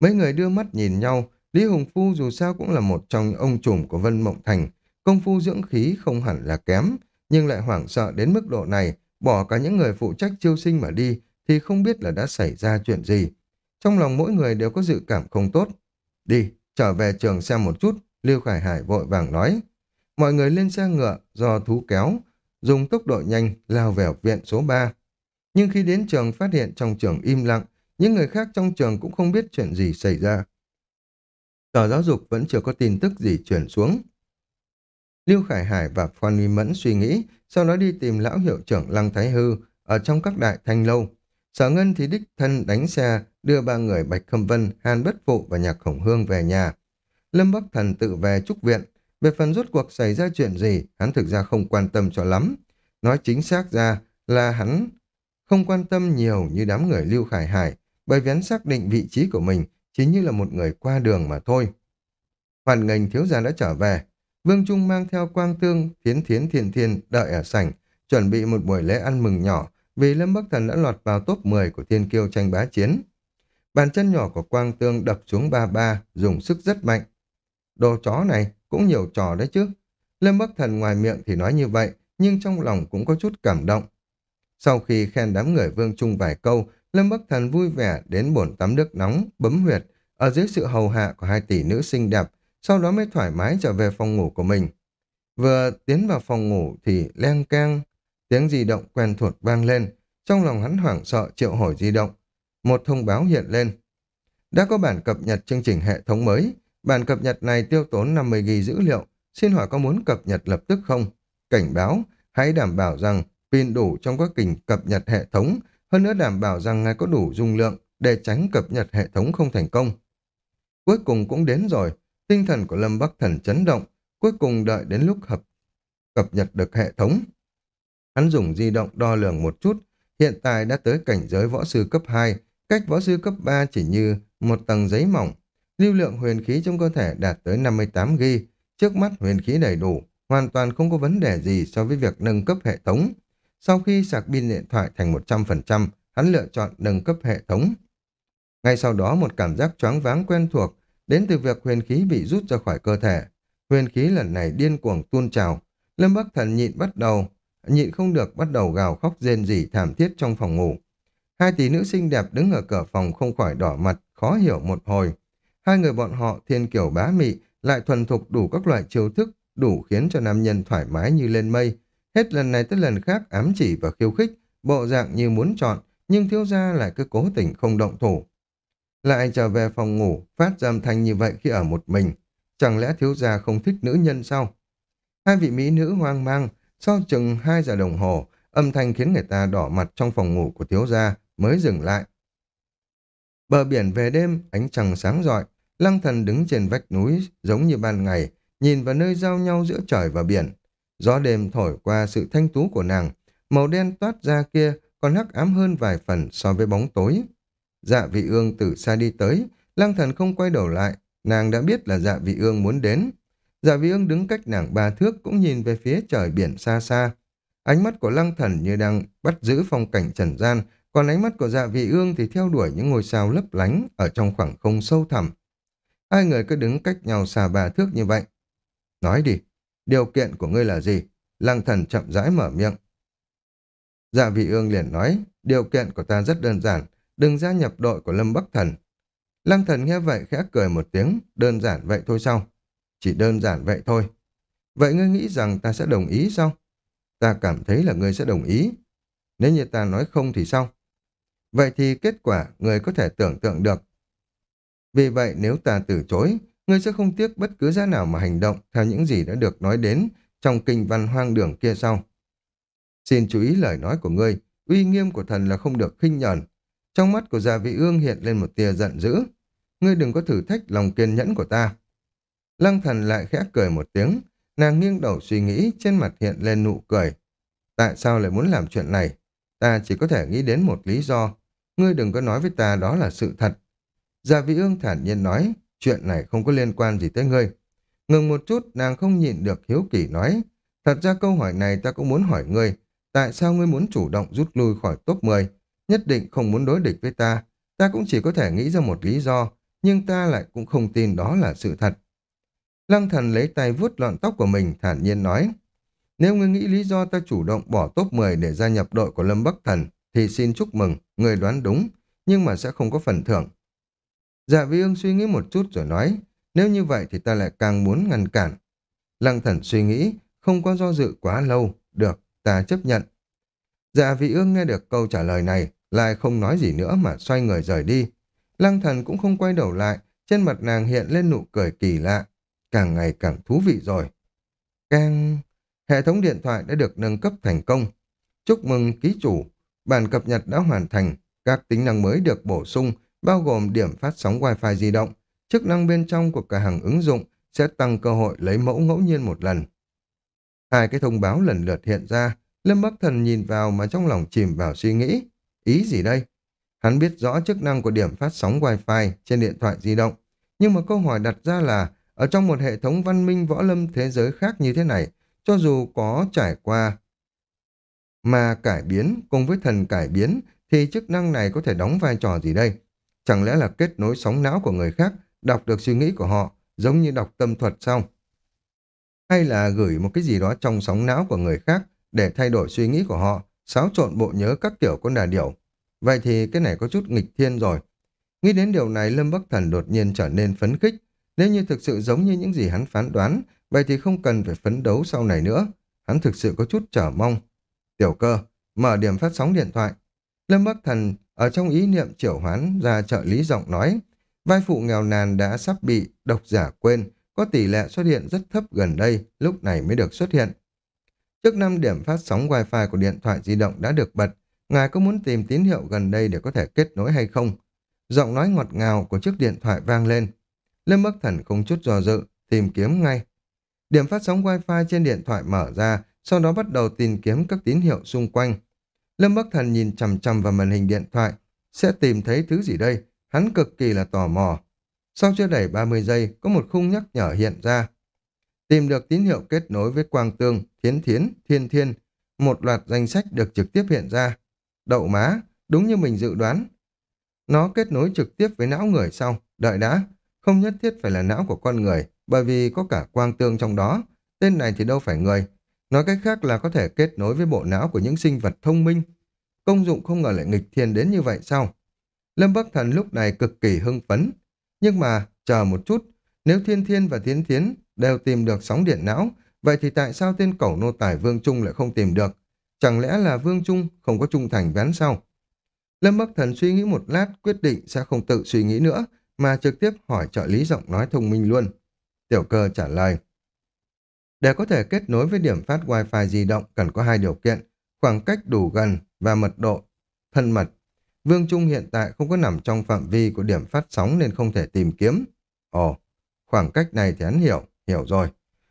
Mấy người đưa mắt nhìn nhau, Lý Hùng Phu dù sao cũng là một trong những ông trùm của Vân Mộng Thành, công phu dưỡng khí không hẳn là kém, nhưng lại hoảng sợ đến mức độ này, bỏ cả những người phụ trách chiêu sinh mà đi, thì không biết là đã xảy ra chuyện gì. Trong lòng mỗi người đều có dự cảm không tốt. Đi, trở về trường xem một chút, Lưu Khải Hải vội vàng nói. Mọi người lên xe ngựa do thú kéo, dùng tốc độ nhanh lao về học viện số 3. Nhưng khi đến trường phát hiện trong trường im lặng, những người khác trong trường cũng không biết chuyện gì xảy ra. Sở giáo dục vẫn chưa có tin tức gì chuyển xuống. Lưu Khải Hải và Phan Huy Mẫn suy nghĩ, sau đó đi tìm lão hiệu trưởng Lăng Thái Hư ở trong các đại thanh lâu. Sở Ngân thì đích thân đánh xe đưa ba người Bạch Khâm Vân, Hàn Bất Phụ và Nhạc Khổng Hương về nhà. Lâm Bắc Thần tự về trúc viện. Về phần rốt cuộc xảy ra chuyện gì, hắn thực ra không quan tâm cho lắm. Nói chính xác ra là hắn không quan tâm nhiều như đám người Lưu Khải Hải, bởi vì hắn xác định vị trí của mình chỉ như là một người qua đường mà thôi. Hoàn ngành thiếu gia đã trở về. Vương Trung mang theo quang tương, thiến thiến thiền thiên đợi ở sảnh, chuẩn bị một buổi lễ ăn mừng nhỏ vì Lâm Bắc Thần đã lọt vào top 10 của thiên kiêu tranh bá chiến. Bàn chân nhỏ của quang tương đập xuống ba ba, dùng sức rất mạnh. Đồ chó này cũng nhiều trò đấy chứ. Lâm Bắc Thần ngoài miệng thì nói như vậy, nhưng trong lòng cũng có chút cảm động. Sau khi khen đám người Vương Trung vài câu, Lâm Bắc Thần vui vẻ đến bồn tắm nước nóng, bấm huyệt, ở dưới sự hầu hạ của hai tỷ nữ xinh đẹp, sau đó mới thoải mái trở về phòng ngủ của mình. Vừa tiến vào phòng ngủ thì len keng, tiếng di động quen thuộc vang lên, trong lòng hắn hoảng sợ triệu hồi di động. Một thông báo hiện lên. Đã có bản cập nhật chương trình hệ thống mới, bản cập nhật này tiêu tốn 50 ghi dữ liệu, xin hỏi có muốn cập nhật lập tức không? Cảnh báo, hãy đảm bảo rằng pin đủ trong quá trình cập nhật hệ thống, hơn nữa đảm bảo rằng ngài có đủ dung lượng để tránh cập nhật hệ thống không thành công. Cuối cùng cũng đến rồi, tinh thần của Lâm Bắc Thần chấn động, cuối cùng đợi đến lúc hợp cập nhật được hệ thống. Hắn dùng di động đo lường một chút, hiện tại đã tới cảnh giới võ sư cấp 2, cách võ sư cấp 3 chỉ như một tầng giấy mỏng. Lưu lượng huyền khí trong cơ thể đạt tới 58 g trước mắt huyền khí đầy đủ, hoàn toàn không có vấn đề gì so với việc nâng cấp hệ thống. Sau khi sạc pin điện thoại thành 100%, hắn lựa chọn nâng cấp hệ thống. Ngay sau đó một cảm giác choáng váng quen thuộc đến từ việc huyền khí bị rút ra khỏi cơ thể. Huyền khí lần này điên cuồng tuôn trào. Lâm Bắc Thần nhịn bắt đầu, nhịn không được bắt đầu gào khóc rên rỉ thảm thiết trong phòng ngủ. Hai tỷ nữ xinh đẹp đứng ở cửa phòng không khỏi đỏ mặt, khó hiểu một hồi. Hai người bọn họ thiên kiểu bá mị, lại thuần thục đủ các loại chiêu thức, đủ khiến cho nam nhân thoải mái như lên mây, Hết lần này tới lần khác ám chỉ và khiêu khích, bộ dạng như muốn chọn, nhưng thiếu gia lại cứ cố tình không động thủ. Lại trở về phòng ngủ, phát ra âm thanh như vậy khi ở một mình. Chẳng lẽ thiếu gia không thích nữ nhân sao? Hai vị mỹ nữ hoang mang, sau chừng hai giờ đồng hồ, âm thanh khiến người ta đỏ mặt trong phòng ngủ của thiếu gia mới dừng lại. Bờ biển về đêm, ánh trăng sáng rọi, lăng thần đứng trên vách núi giống như ban ngày, nhìn vào nơi giao nhau giữa trời và biển. Gió đêm thổi qua sự thanh tú của nàng, màu đen toát ra kia còn hắc ám hơn vài phần so với bóng tối. Dạ vị ương từ xa đi tới, lăng thần không quay đầu lại, nàng đã biết là dạ vị ương muốn đến. Dạ vị ương đứng cách nàng ba thước cũng nhìn về phía trời biển xa xa. Ánh mắt của lăng thần như đang bắt giữ phong cảnh trần gian, còn ánh mắt của dạ vị ương thì theo đuổi những ngôi sao lấp lánh ở trong khoảng không sâu thẳm. Hai người cứ đứng cách nhau xa ba thước như vậy. Nói đi, Điều kiện của ngươi là gì? Lăng thần chậm rãi mở miệng. Dạ vị ương liền nói, điều kiện của ta rất đơn giản, đừng gia nhập đội của Lâm Bắc Thần. Lăng thần nghe vậy khẽ cười một tiếng, đơn giản vậy thôi sao? Chỉ đơn giản vậy thôi. Vậy ngươi nghĩ rằng ta sẽ đồng ý sao? Ta cảm thấy là ngươi sẽ đồng ý. Nếu như ta nói không thì sao? Vậy thì kết quả người có thể tưởng tượng được. Vì vậy nếu ta từ chối, ngươi sẽ không tiếc bất cứ giá nào mà hành động theo những gì đã được nói đến trong kinh văn hoang đường kia sau. Xin chú ý lời nói của ngươi, uy nghiêm của thần là không được khinh nhờn. Trong mắt của Gia Vị Ương hiện lên một tia giận dữ. Ngươi đừng có thử thách lòng kiên nhẫn của ta. Lăng thần lại khẽ cười một tiếng, nàng nghiêng đầu suy nghĩ, trên mặt hiện lên nụ cười. Tại sao lại muốn làm chuyện này? Ta chỉ có thể nghĩ đến một lý do. Ngươi đừng có nói với ta đó là sự thật. Gia Vị Ương thản nhiên nói, chuyện này không có liên quan gì tới ngươi. Ngừng một chút, nàng không nhịn được hiếu kỳ nói, thật ra câu hỏi này ta cũng muốn hỏi ngươi, tại sao ngươi muốn chủ động rút lui khỏi top 10? Nhất định không muốn đối địch với ta, ta cũng chỉ có thể nghĩ ra một lý do, nhưng ta lại cũng không tin đó là sự thật. Lăng thần lấy tay vuốt lọn tóc của mình, thản nhiên nói, nếu ngươi nghĩ lý do ta chủ động bỏ top 10 để gia nhập đội của Lâm Bắc Thần, thì xin chúc mừng, người đoán đúng, nhưng mà sẽ không có phần thưởng. Dạ vi ương suy nghĩ một chút rồi nói, nếu như vậy thì ta lại càng muốn ngăn cản. Lăng thần suy nghĩ, không có do dự quá lâu, được, ta chấp nhận. Dạ vị ương nghe được câu trả lời này, lại không nói gì nữa mà xoay người rời đi. Lăng thần cũng không quay đầu lại, trên mặt nàng hiện lên nụ cười kỳ lạ, càng ngày càng thú vị rồi. Càng... Hệ thống điện thoại đã được nâng cấp thành công. Chúc mừng ký chủ, bản cập nhật đã hoàn thành, các tính năng mới được bổ sung, bao gồm điểm phát sóng Wi-Fi di động, chức năng bên trong của cả hàng ứng dụng sẽ tăng cơ hội lấy mẫu ngẫu nhiên một lần. Hai cái thông báo lần lượt hiện ra, Lâm Bắc Thần nhìn vào mà trong lòng chìm vào suy nghĩ. Ý gì đây? Hắn biết rõ chức năng của điểm phát sóng Wi-Fi trên điện thoại di động, nhưng mà câu hỏi đặt ra là ở trong một hệ thống văn minh võ lâm thế giới khác như thế này, cho dù có trải qua mà cải biến cùng với thần cải biến thì chức năng này có thể đóng vai trò gì đây? Chẳng lẽ là kết nối sóng não của người khác, đọc được suy nghĩ của họ, giống như đọc tâm thuật xong? Hay là gửi một cái gì đó trong sóng não của người khác để thay đổi suy nghĩ của họ, xáo trộn bộ nhớ các kiểu con đà điểu? Vậy thì cái này có chút nghịch thiên rồi. Nghĩ đến điều này Lâm Bắc Thần đột nhiên trở nên phấn khích. Nếu như thực sự giống như những gì hắn phán đoán, vậy thì không cần phải phấn đấu sau này nữa. Hắn thực sự có chút chờ mong. Tiểu cơ, mở điểm phát sóng điện thoại. Lâm Bắc Thần ở trong ý niệm triệu hoán ra trợ lý giọng nói, vai phụ nghèo nàn đã sắp bị độc giả quên, có tỷ lệ xuất hiện rất thấp gần đây, lúc này mới được xuất hiện. Trước năm điểm phát sóng Wi-Fi của điện thoại di động đã được bật, ngài có muốn tìm tín hiệu gần đây để có thể kết nối hay không? Giọng nói ngọt ngào của chiếc điện thoại vang lên. Lâm Bắc Thần không chút do dự, tìm kiếm ngay. Điểm phát sóng Wi-Fi trên điện thoại mở ra, sau đó bắt đầu tìm kiếm các tín hiệu xung quanh. Lâm Bắc Thần nhìn chằm chằm vào màn hình điện thoại, sẽ tìm thấy thứ gì đây? Hắn cực kỳ là tò mò. Sau chưa đầy 30 giây, có một khung nhắc nhở hiện ra. Tìm được tín hiệu kết nối với Quang Tương, Thiến Thiến, Thiên Thiên. Một loạt danh sách được trực tiếp hiện ra. Đậu má, đúng như mình dự đoán. Nó kết nối trực tiếp với não người sau. Đợi đã, không nhất thiết phải là não của con người, bởi vì có cả Quang Tương trong đó. Tên này thì đâu phải người, Nói cách khác là có thể kết nối với bộ não của những sinh vật thông minh. Công dụng không ngờ lại nghịch thiên đến như vậy sao? Lâm Bắc Thần lúc này cực kỳ hưng phấn. Nhưng mà, chờ một chút, nếu Thiên Thiên và thiến thiến đều tìm được sóng điện não, vậy thì tại sao tên cẩu nô tài Vương Trung lại không tìm được? Chẳng lẽ là Vương Trung không có trung thành ván sau? Lâm Bắc Thần suy nghĩ một lát quyết định sẽ không tự suy nghĩ nữa, mà trực tiếp hỏi trợ lý giọng nói thông minh luôn. Tiểu cơ trả lời. Để có thể kết nối với điểm phát Wi-Fi di động cần có hai điều kiện, khoảng cách đủ gần và mật độ thân mật. Vương Trung hiện tại không có nằm trong phạm vi của điểm phát sóng nên không thể tìm kiếm. Ồ, khoảng cách này thì hắn hiểu, hiểu rồi.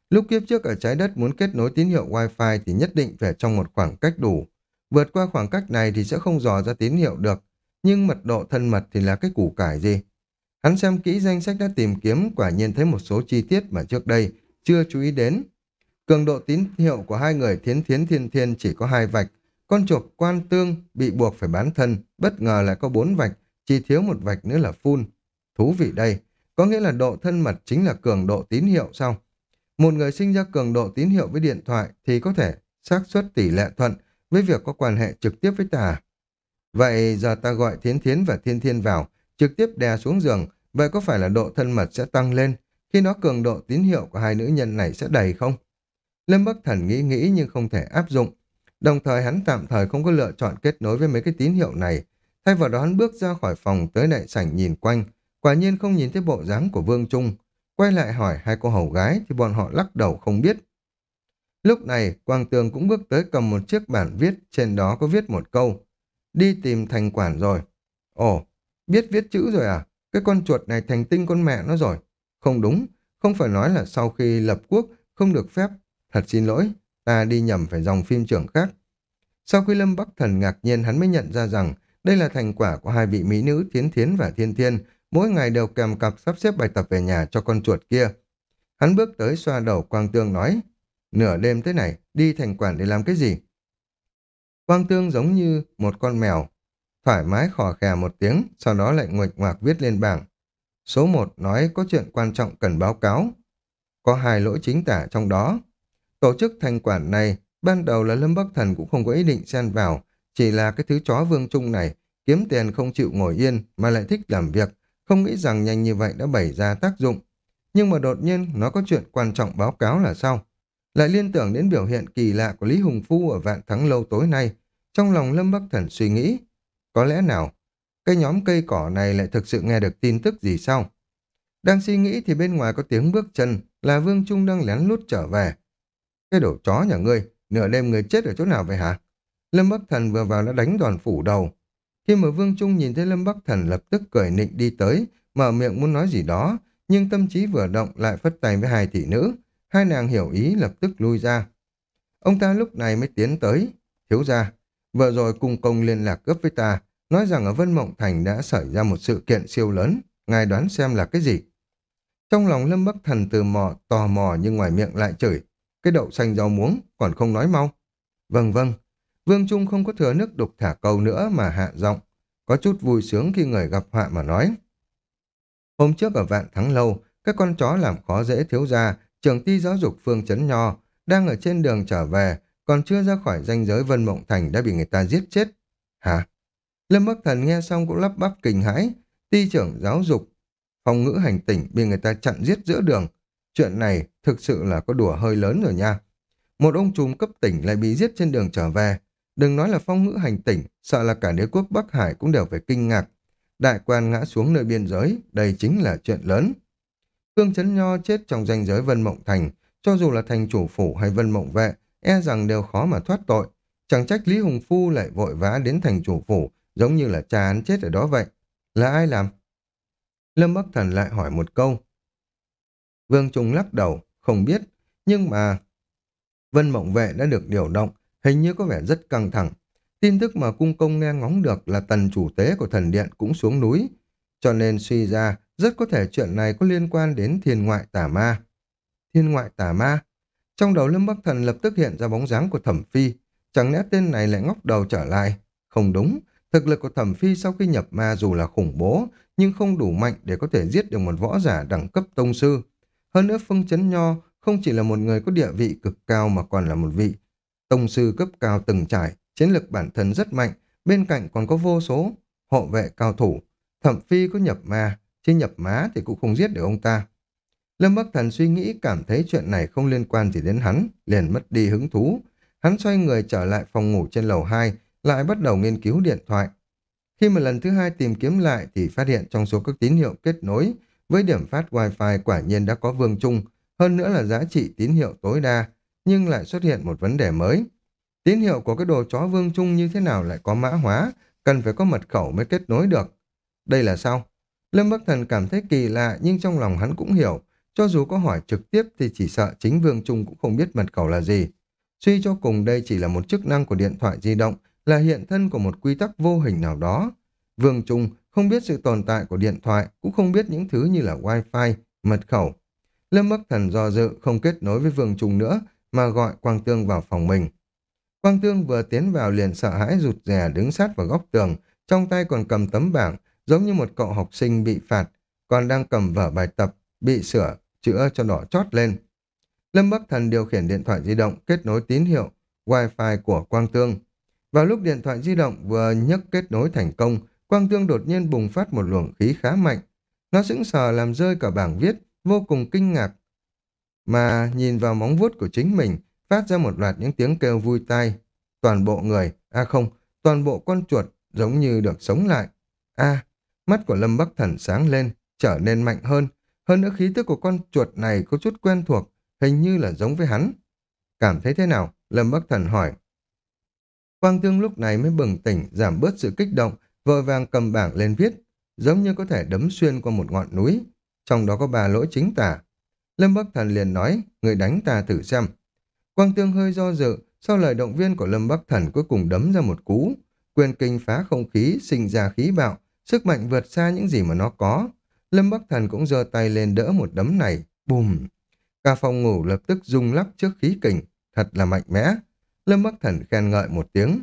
Lúc kiếp trước ở trái đất muốn kết nối tín hiệu Wi-Fi thì nhất định phải trong một khoảng cách đủ. Vượt qua khoảng cách này thì sẽ không dò ra tín hiệu được. Nhưng mật độ thân mật thì là cái củ cải gì? Hắn xem kỹ danh sách đã tìm kiếm quả nhiên thấy một số chi tiết mà trước đây chưa chú ý đến. Cường độ tín hiệu của hai người thiến thiến thiên thiên chỉ có hai vạch. Con chuột quan tương bị buộc phải bán thân, bất ngờ lại có bốn vạch, chỉ thiếu một vạch nữa là phun. Thú vị đây, có nghĩa là độ thân mật chính là cường độ tín hiệu sao? Một người sinh ra cường độ tín hiệu với điện thoại thì có thể xác suất tỷ lệ thuận với việc có quan hệ trực tiếp với ta Vậy giờ ta gọi Thiến Thiến và Thiên Thiên vào, trực tiếp đè xuống giường, vậy có phải là độ thân mật sẽ tăng lên? Khi đó cường độ tín hiệu của hai nữ nhân này sẽ đầy không? Lâm Bắc Thần nghĩ nghĩ nhưng không thể áp dụng. Đồng thời hắn tạm thời không có lựa chọn kết nối với mấy cái tín hiệu này. Thay vào đó hắn bước ra khỏi phòng tới đại sảnh nhìn quanh. Quả nhiên không nhìn thấy bộ dáng của Vương Trung. Quay lại hỏi hai cô hầu gái thì bọn họ lắc đầu không biết. Lúc này, Quang Tường cũng bước tới cầm một chiếc bản viết, trên đó có viết một câu. Đi tìm thành quản rồi. Ồ, biết viết chữ rồi à? Cái con chuột này thành tinh con mẹ nó rồi. Không đúng, không phải nói là sau khi lập quốc không được phép. Thật xin lỗi, ta đi nhầm phải dòng phim trưởng khác. Sau khi Lâm Bắc Thần ngạc nhiên hắn mới nhận ra rằng đây là thành quả của hai vị mỹ nữ Thiến Thiến và Thiên Thiên, mỗi ngày đều kèm cặp sắp xếp bài tập về nhà cho con chuột kia. Hắn bước tới xoa đầu Quang Tương nói, nửa đêm thế này, đi thành quản để làm cái gì? Quang Tương giống như một con mèo, thoải mái khò khè một tiếng, sau đó lại nguệch ngoạc viết lên bảng. Số 1 nói có chuyện quan trọng cần báo cáo. Có hai lỗi chính tả trong đó. Tổ chức thành quản này, ban đầu là Lâm Bắc Thần cũng không có ý định xen vào, chỉ là cái thứ chó vương trung này, kiếm tiền không chịu ngồi yên mà lại thích làm việc, không nghĩ rằng nhanh như vậy đã bày ra tác dụng. Nhưng mà đột nhiên nó có chuyện quan trọng báo cáo là sao? Lại liên tưởng đến biểu hiện kỳ lạ của Lý Hùng Phu ở vạn thắng lâu tối nay. Trong lòng Lâm Bắc Thần suy nghĩ, có lẽ nào cái nhóm cây cỏ này lại thực sự nghe được tin tức gì sao? Đang suy nghĩ thì bên ngoài có tiếng bước chân là Vương Trung đang lén lút trở về. Cái đổ chó nhà ngươi, nửa đêm người chết ở chỗ nào vậy hả? Lâm Bắc Thần vừa vào đã đánh đòn phủ đầu. Khi mà Vương Trung nhìn thấy Lâm Bắc Thần lập tức cười nịnh đi tới, mở miệng muốn nói gì đó, nhưng tâm trí vừa động lại phất tay với hai thị nữ. Hai nàng hiểu ý lập tức lui ra. Ông ta lúc này mới tiến tới. Thiếu ra, vừa rồi cùng công liên lạc gấp với ta, nói rằng ở Vân Mộng Thành đã xảy ra một sự kiện siêu lớn. Ngài đoán xem là cái gì? Trong lòng Lâm Bắc Thần từ mò, tò mò nhưng ngoài miệng lại chửi. Cái đậu xanh rau muống, còn không nói mau. Vâng vâng, Vương Trung không có thừa nước đục thả câu nữa mà hạ giọng, có chút vui sướng khi người gặp họa mà nói. Hôm trước ở Vạn Thắng Lâu, các con chó làm khó dễ thiếu gia, trưởng ty giáo dục Phương Trấn Nho, đang ở trên đường trở về, còn chưa ra khỏi danh giới Vân Mộng Thành đã bị người ta giết chết. Hả? Lâm Bắc Thần nghe xong cũng lắp bắp kinh hãi, ty trưởng giáo dục, phòng ngữ hành tỉnh bị người ta chặn giết giữa đường. Chuyện này thực sự là có đùa hơi lớn rồi nha. Một ông trùm cấp tỉnh lại bị giết trên đường trở về, Đừng nói là phong ngữ hành tỉnh, sợ là cả đế quốc Bắc Hải cũng đều phải kinh ngạc. Đại quan ngã xuống nơi biên giới, đây chính là chuyện lớn. cương Chấn Nho chết trong danh giới Vân Mộng Thành, cho dù là thành chủ phủ hay Vân Mộng Vệ, e rằng đều khó mà thoát tội. Chẳng trách Lý Hùng Phu lại vội vã đến thành chủ phủ, giống như là cha án chết ở đó vậy. Là ai làm? Lâm Bắc Thần lại hỏi một câu. Vương Trung lắc đầu, không biết, nhưng mà... Vân Mộng Vệ đã được điều động, hình như có vẻ rất căng thẳng. Tin tức mà cung công nghe ngóng được là tần chủ tế của thần điện cũng xuống núi, cho nên suy ra rất có thể chuyện này có liên quan đến thiên ngoại tả ma. Thiên ngoại tả ma? Trong đầu Lâm Bắc Thần lập tức hiện ra bóng dáng của thẩm phi, chẳng lẽ tên này lại ngóc đầu trở lại? Không đúng, thực lực của thẩm phi sau khi nhập ma dù là khủng bố, nhưng không đủ mạnh để có thể giết được một võ giả đẳng cấp tông sư. Hơn nữa Phương Chấn Nho không chỉ là một người có địa vị cực cao mà còn là một vị Tông sư cấp cao từng trải, chiến lực bản thân rất mạnh, bên cạnh còn có vô số hộ vệ cao thủ. Thẩm phi có nhập ma, chứ nhập má thì cũng không giết được ông ta. Lâm Bắc Thần suy nghĩ cảm thấy chuyện này không liên quan gì đến hắn, liền mất đi hứng thú. Hắn xoay người trở lại phòng ngủ trên lầu 2, lại bắt đầu nghiên cứu điện thoại. Khi mà lần thứ hai tìm kiếm lại thì phát hiện trong số các tín hiệu kết nối với điểm phát Wi-Fi quả nhiên đã có vương Trung. hơn nữa là giá trị tín hiệu tối đa, nhưng lại xuất hiện một vấn đề mới. Tín hiệu của cái đồ chó vương trung như thế nào lại có mã hóa, cần phải có mật khẩu mới kết nối được. Đây là sao? Lâm Bắc Thần cảm thấy kỳ lạ nhưng trong lòng hắn cũng hiểu, cho dù có hỏi trực tiếp thì chỉ sợ chính Vương Trung cũng không biết mật khẩu là gì. Suy cho cùng đây chỉ là một chức năng của điện thoại di động, là hiện thân của một quy tắc vô hình nào đó. Vương Trung không biết sự tồn tại của điện thoại, cũng không biết những thứ như là Wi-Fi, mật khẩu. Lâm Bắc Thần do dự không kết nối với Vương Trung nữa, mà gọi Quang Tương vào phòng mình. Quang Tương vừa tiến vào liền sợ hãi rụt rè đứng sát vào góc tường, trong tay còn cầm tấm bảng, giống như một cậu học sinh bị phạt, còn đang cầm vở bài tập, bị sửa, chữa cho đỏ chót lên. Lâm Bắc Thần điều khiển điện thoại di động kết nối tín hiệu Wi-Fi của Quang Tương. Vào lúc điện thoại di động vừa nhấc kết nối thành công, Quang Tương đột nhiên bùng phát một luồng khí khá mạnh. Nó sững sờ làm rơi cả bảng viết, vô cùng kinh ngạc. Mà nhìn vào móng vuốt của chính mình, phát ra một loạt những tiếng kêu vui tai. Toàn bộ người, à không, toàn bộ con chuột giống như được sống lại. a mắt của Lâm Bắc Thần sáng lên, trở nên mạnh hơn. Hơn nữa khí tức của con chuột này có chút quen thuộc, hình như là giống với hắn. Cảm thấy thế nào? Lâm Bắc Thần hỏi. Quang Tương lúc này mới bừng tỉnh, giảm bớt sự kích động, vội vàng cầm bảng lên viết, giống như có thể đấm xuyên qua một ngọn núi. Trong đó có ba lỗi chính tả. Lâm Bắc Thần liền nói, người đánh ta thử xem. Quang Tương hơi do dự, sau lời động viên của Lâm Bắc Thần cuối cùng đấm ra một cú. Quyền kinh phá không khí, sinh ra khí bạo, sức mạnh vượt xa những gì mà nó có. Lâm Bắc Thần cũng giơ tay lên đỡ một đấm này, bùm. Cả phòng ngủ lập tức rung lắc trước khí kình, thật là mạnh mẽ. Lâm Bắc Thần khen ngợi một tiếng.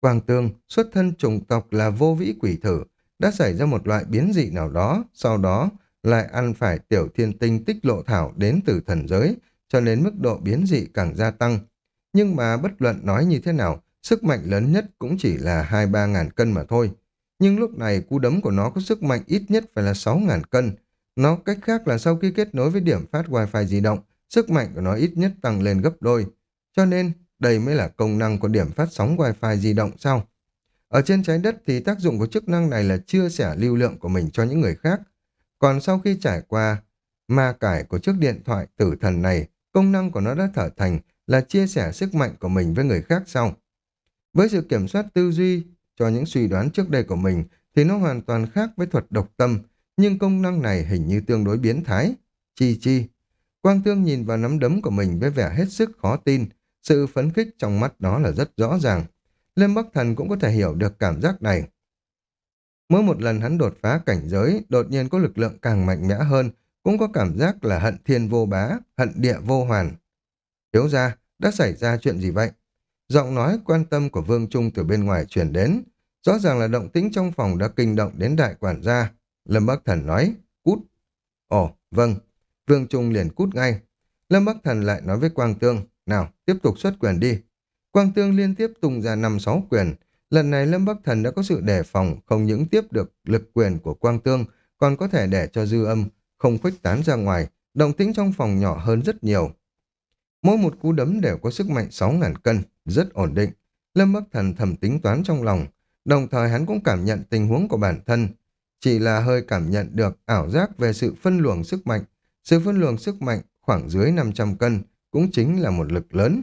Quang Tương, xuất thân chủng tộc là vô vĩ quỷ thử, đã xảy ra một loại biến dị nào đó, sau đó lại ăn phải tiểu thiên tinh tích lộ thảo đến từ thần giới, cho nên mức độ biến dị càng gia tăng. Nhưng mà bất luận nói như thế nào, sức mạnh lớn nhất cũng chỉ là 2-3 ngàn cân mà thôi. Nhưng lúc này cú đấm của nó có sức mạnh ít nhất phải là 6 ngàn cân. Nó cách khác là sau khi kết nối với điểm phát wifi di động, sức mạnh của nó ít nhất tăng lên gấp đôi. Cho nên, đây mới là công năng của điểm phát sóng wifi di động sau. Ở trên trái đất thì tác dụng của chức năng này là chia sẻ lưu lượng của mình cho những người khác. Còn sau khi trải qua ma cải của chiếc điện thoại tử thần này, công năng của nó đã trở thành là chia sẻ sức mạnh của mình với người khác sau. Với sự kiểm soát tư duy cho những suy đoán trước đây của mình thì nó hoàn toàn khác với thuật độc tâm, nhưng công năng này hình như tương đối biến thái. Chi chi. Quang Tương nhìn vào nắm đấm của mình với vẻ hết sức khó tin, sự phấn khích trong mắt đó là rất rõ ràng. Lâm Bắc Thần cũng có thể hiểu được cảm giác này. Mỗi một lần hắn đột phá cảnh giới, đột nhiên có lực lượng càng mạnh mẽ hơn, cũng có cảm giác là hận thiên vô bá, hận địa vô hoàn. Thiếu ra, đã xảy ra chuyện gì vậy? Giọng nói quan tâm của Vương Trung từ bên ngoài truyền đến. Rõ ràng là động tĩnh trong phòng đã kinh động đến đại quản gia. Lâm Bắc Thần nói, cút. Ồ, vâng. Vương Trung liền cút ngay. Lâm Bắc Thần lại nói với Quang Tương, nào, tiếp tục xuất quyền đi. Quang Tương liên tiếp tung ra năm sáu quyền. Lần này Lâm Bắc Thần đã có sự đề phòng, không những tiếp được lực quyền của Quang Tương, còn có thể để cho dư âm không khuếch tán ra ngoài, động tĩnh trong phòng nhỏ hơn rất nhiều. Mỗi một cú đấm đều có sức mạnh 6.000 cân, rất ổn định. Lâm Bắc Thần thầm tính toán trong lòng, đồng thời hắn cũng cảm nhận tình huống của bản thân. Chỉ là hơi cảm nhận được ảo giác về sự phân luồng sức mạnh. Sự phân luồng sức mạnh khoảng dưới 500 cân cũng chính là một lực lớn.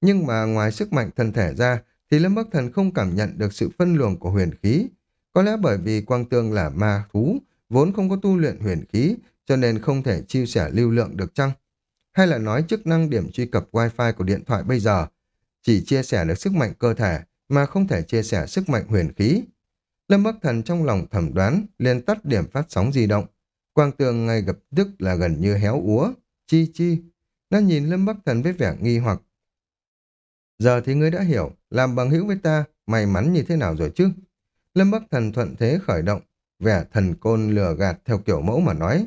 Nhưng mà ngoài sức mạnh thân thể ra, thì Lâm Bắc Thần không cảm nhận được sự phân luồng của huyền khí. Có lẽ bởi vì Quang Tương là ma thú, vốn không có tu luyện huyền khí, cho nên không thể chia sẻ lưu lượng được chăng? Hay là nói chức năng điểm truy cập Wi-Fi của điện thoại bây giờ chỉ chia sẻ được sức mạnh cơ thể mà không thể chia sẻ sức mạnh huyền khí? Lâm Bắc Thần trong lòng thẩm đoán liền tắt điểm phát sóng di động. Quang tường ngay gặp tức là gần như héo úa. Chi chi. Nó nhìn Lâm Bắc Thần với vẻ nghi hoặc. Giờ thì ngươi đã hiểu, làm bằng hữu với ta, may mắn như thế nào rồi chứ? Lâm Bắc Thần thuận thế khởi động, vẻ thần côn lừa gạt theo kiểu mẫu mà nói.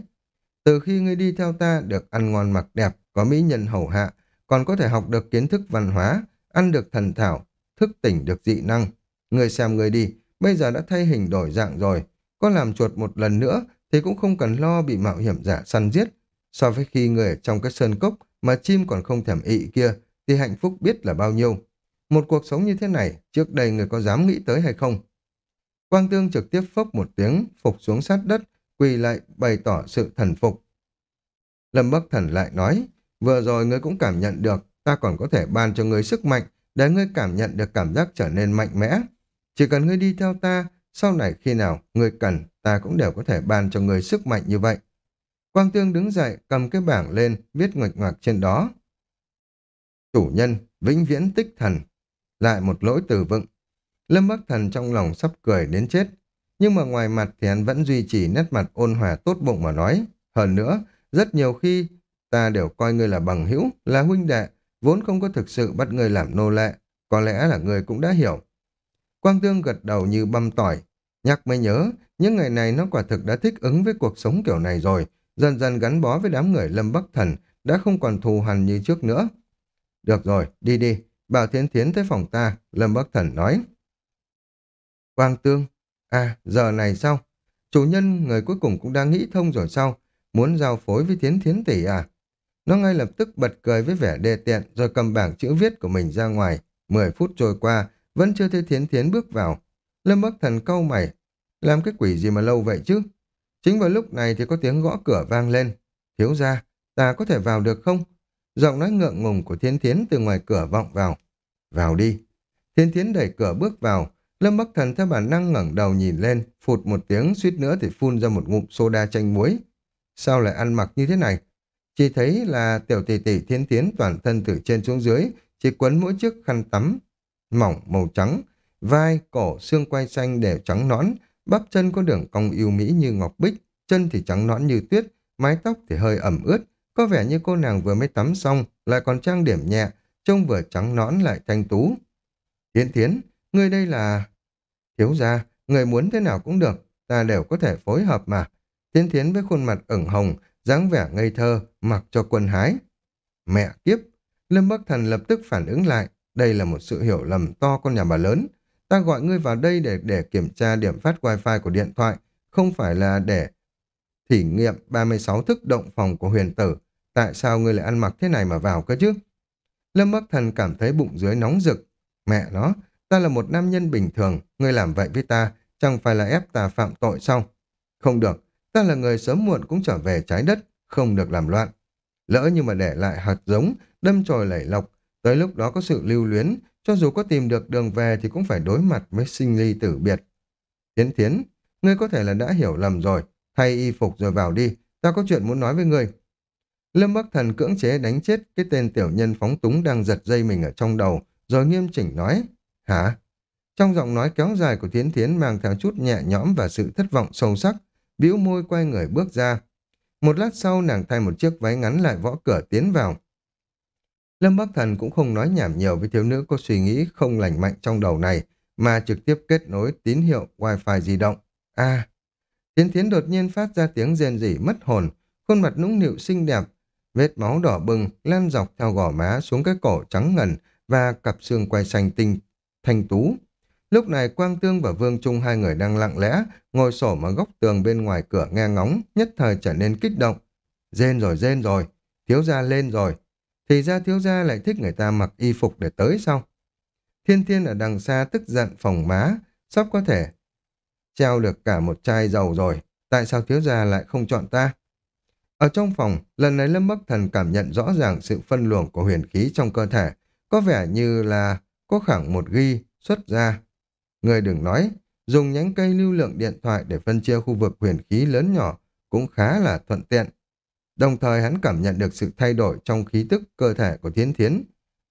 Từ khi ngươi đi theo ta được ăn ngon mặc đẹp, có mỹ nhân hầu hạ, còn có thể học được kiến thức văn hóa, ăn được thần thảo, thức tỉnh được dị năng. Ngươi xem ngươi đi, bây giờ đã thay hình đổi dạng rồi. Có làm chuột một lần nữa thì cũng không cần lo bị mạo hiểm giả săn giết. So với khi người ở trong cái sơn cốc mà chim còn không thèm ị kia thì hạnh phúc biết là bao nhiêu. Một cuộc sống như thế này, trước đây người có dám nghĩ tới hay không? Quang Tương trực tiếp phốc một tiếng, phục xuống sát đất, quỳ lại bày tỏ sự thần phục. Lâm Bắc Thần lại nói, vừa rồi ngươi cũng cảm nhận được, ta còn có thể ban cho ngươi sức mạnh để ngươi cảm nhận được cảm giác trở nên mạnh mẽ. Chỉ cần ngươi đi theo ta, sau này khi nào ngươi cần, ta cũng đều có thể ban cho ngươi sức mạnh như vậy. Quang Tương đứng dậy, cầm cái bảng lên, viết ngoạch ngoạc trên đó. Chủ nhân, vĩnh viễn tích thần. Lại một lỗi từ vựng. Lâm Bắc Thần trong lòng sắp cười đến chết. Nhưng mà ngoài mặt thì hắn vẫn duy trì nét mặt ôn hòa tốt bụng mà nói. Hơn nữa, rất nhiều khi ta đều coi ngươi là bằng hữu, là huynh đệ, vốn không có thực sự bắt ngươi làm nô lệ. Có lẽ là ngươi cũng đã hiểu. Quang Tương gật đầu như băm tỏi. Nhắc mới nhớ, những ngày này nó quả thực đã thích ứng với cuộc sống kiểu này rồi, dần dần gắn bó với đám người Lâm Bắc Thần, đã không còn thù hằn như trước nữa. Được rồi, đi đi, bảo Thiến Thiến tới phòng ta, Lâm Bắc Thần nói. Quang Tương, à, giờ này sao? Chủ nhân người cuối cùng cũng đang nghĩ thông rồi sao? Muốn giao phối với Thiến Thiến tỷ à? Nó ngay lập tức bật cười với vẻ đê tiện rồi cầm bảng chữ viết của mình ra ngoài. Mười phút trôi qua, vẫn chưa thấy Thiến Thiến bước vào. Lâm Bắc Thần cau mày. Làm cái quỷ gì mà lâu vậy chứ? Chính vào lúc này thì có tiếng gõ cửa vang lên. Thiếu ra, ta có thể vào được không? Giọng nói ngượng ngùng của Thiên Thiến từ ngoài cửa vọng vào. Vào đi. Thiên Thiến đẩy cửa bước vào. Lâm Bắc Thần theo bản năng ngẩng đầu nhìn lên, phụt một tiếng suýt nữa thì phun ra một ngụm soda chanh muối. Sao lại ăn mặc như thế này? Chỉ thấy là tiểu tỷ tỷ Thiên Thiến toàn thân từ trên xuống dưới, chỉ quấn mỗi chiếc khăn tắm mỏng màu trắng, vai, cổ, xương quai xanh đều trắng nõn, bắp chân có đường cong yêu mỹ như ngọc bích, chân thì trắng nõn như tuyết, mái tóc thì hơi ẩm ướt, có vẻ như cô nàng vừa mới tắm xong, lại còn trang điểm nhẹ, trông vừa trắng nõn lại thanh tú. Thiến Thiến, ngươi đây là... Thiếu gia, người muốn thế nào cũng được, ta đều có thể phối hợp mà. Thiến Thiến với khuôn mặt ửng hồng, dáng vẻ ngây thơ, mặc cho quân hái. Mẹ kiếp! Lâm Bắc Thần lập tức phản ứng lại, đây là một sự hiểu lầm to con nhà bà lớn. Ta gọi ngươi vào đây để để kiểm tra điểm phát wifi của điện thoại, không phải là để thử nghiệm 36 thức động phòng của huyền tử. Tại sao ngươi lại ăn mặc thế này mà vào cơ chứ? Lâm Bắc Thần cảm thấy bụng dưới nóng rực. Mẹ nó, ta là một nam nhân bình thường, ngươi làm vậy với ta, chẳng phải là ép ta phạm tội sao? Không được, ta là người sớm muộn cũng trở về trái đất, không được làm loạn. Lỡ như mà để lại hạt giống, đâm chồi lẩy lọc, tới lúc đó có sự lưu luyến, cho dù có tìm được đường về thì cũng phải đối mặt với sinh ly tử biệt. Tiến Thiến, ngươi có thể là đã hiểu lầm rồi, thay y phục rồi vào đi, ta có chuyện muốn nói với ngươi. Lâm Bắc Thần cưỡng chế đánh chết cái tên tiểu nhân phóng túng đang giật dây mình ở trong đầu, rồi nghiêm chỉnh nói, hả? Trong giọng nói kéo dài của Thiến Thiến mang theo chút nhẹ nhõm và sự thất vọng sâu sắc, bĩu môi quay người bước ra. Một lát sau nàng thay một chiếc váy ngắn lại võ cửa tiến vào. Lâm Bắc Thần cũng không nói nhảm nhiều với thiếu nữ có suy nghĩ không lành mạnh trong đầu này, mà trực tiếp kết nối tín hiệu wifi di động. A. À, Tiến Thiến đột nhiên phát ra tiếng rên rỉ mất hồn, khuôn mặt nũng nịu xinh đẹp, vết máu đỏ bừng lan dọc theo gò má xuống cái cổ trắng ngần và cặp xương quay xanh tinh thanh tú. Lúc này Quang Tương và Vương Trung hai người đang lặng lẽ ngồi sổ ở góc tường bên ngoài cửa nghe ngóng, nhất thời trở nên kích động. Rên rồi rên rồi, thiếu gia lên rồi, thì ra thiếu gia lại thích người ta mặc y phục để tới sau. Thiên thiên ở đằng xa tức giận phòng má, sắp có thể treo được cả một chai dầu rồi. Tại sao thiếu gia lại không chọn ta? Ở trong phòng, lần này Lâm Bắc Thần cảm nhận rõ ràng sự phân luồng của huyền khí trong cơ thể. Có vẻ như là có khoảng một ghi xuất ra. Người đừng nói, dùng nhánh cây lưu lượng điện thoại để phân chia khu vực huyền khí lớn nhỏ cũng khá là thuận tiện. Đồng thời hắn cảm nhận được sự thay đổi trong khí tức cơ thể của Thiến Thiến.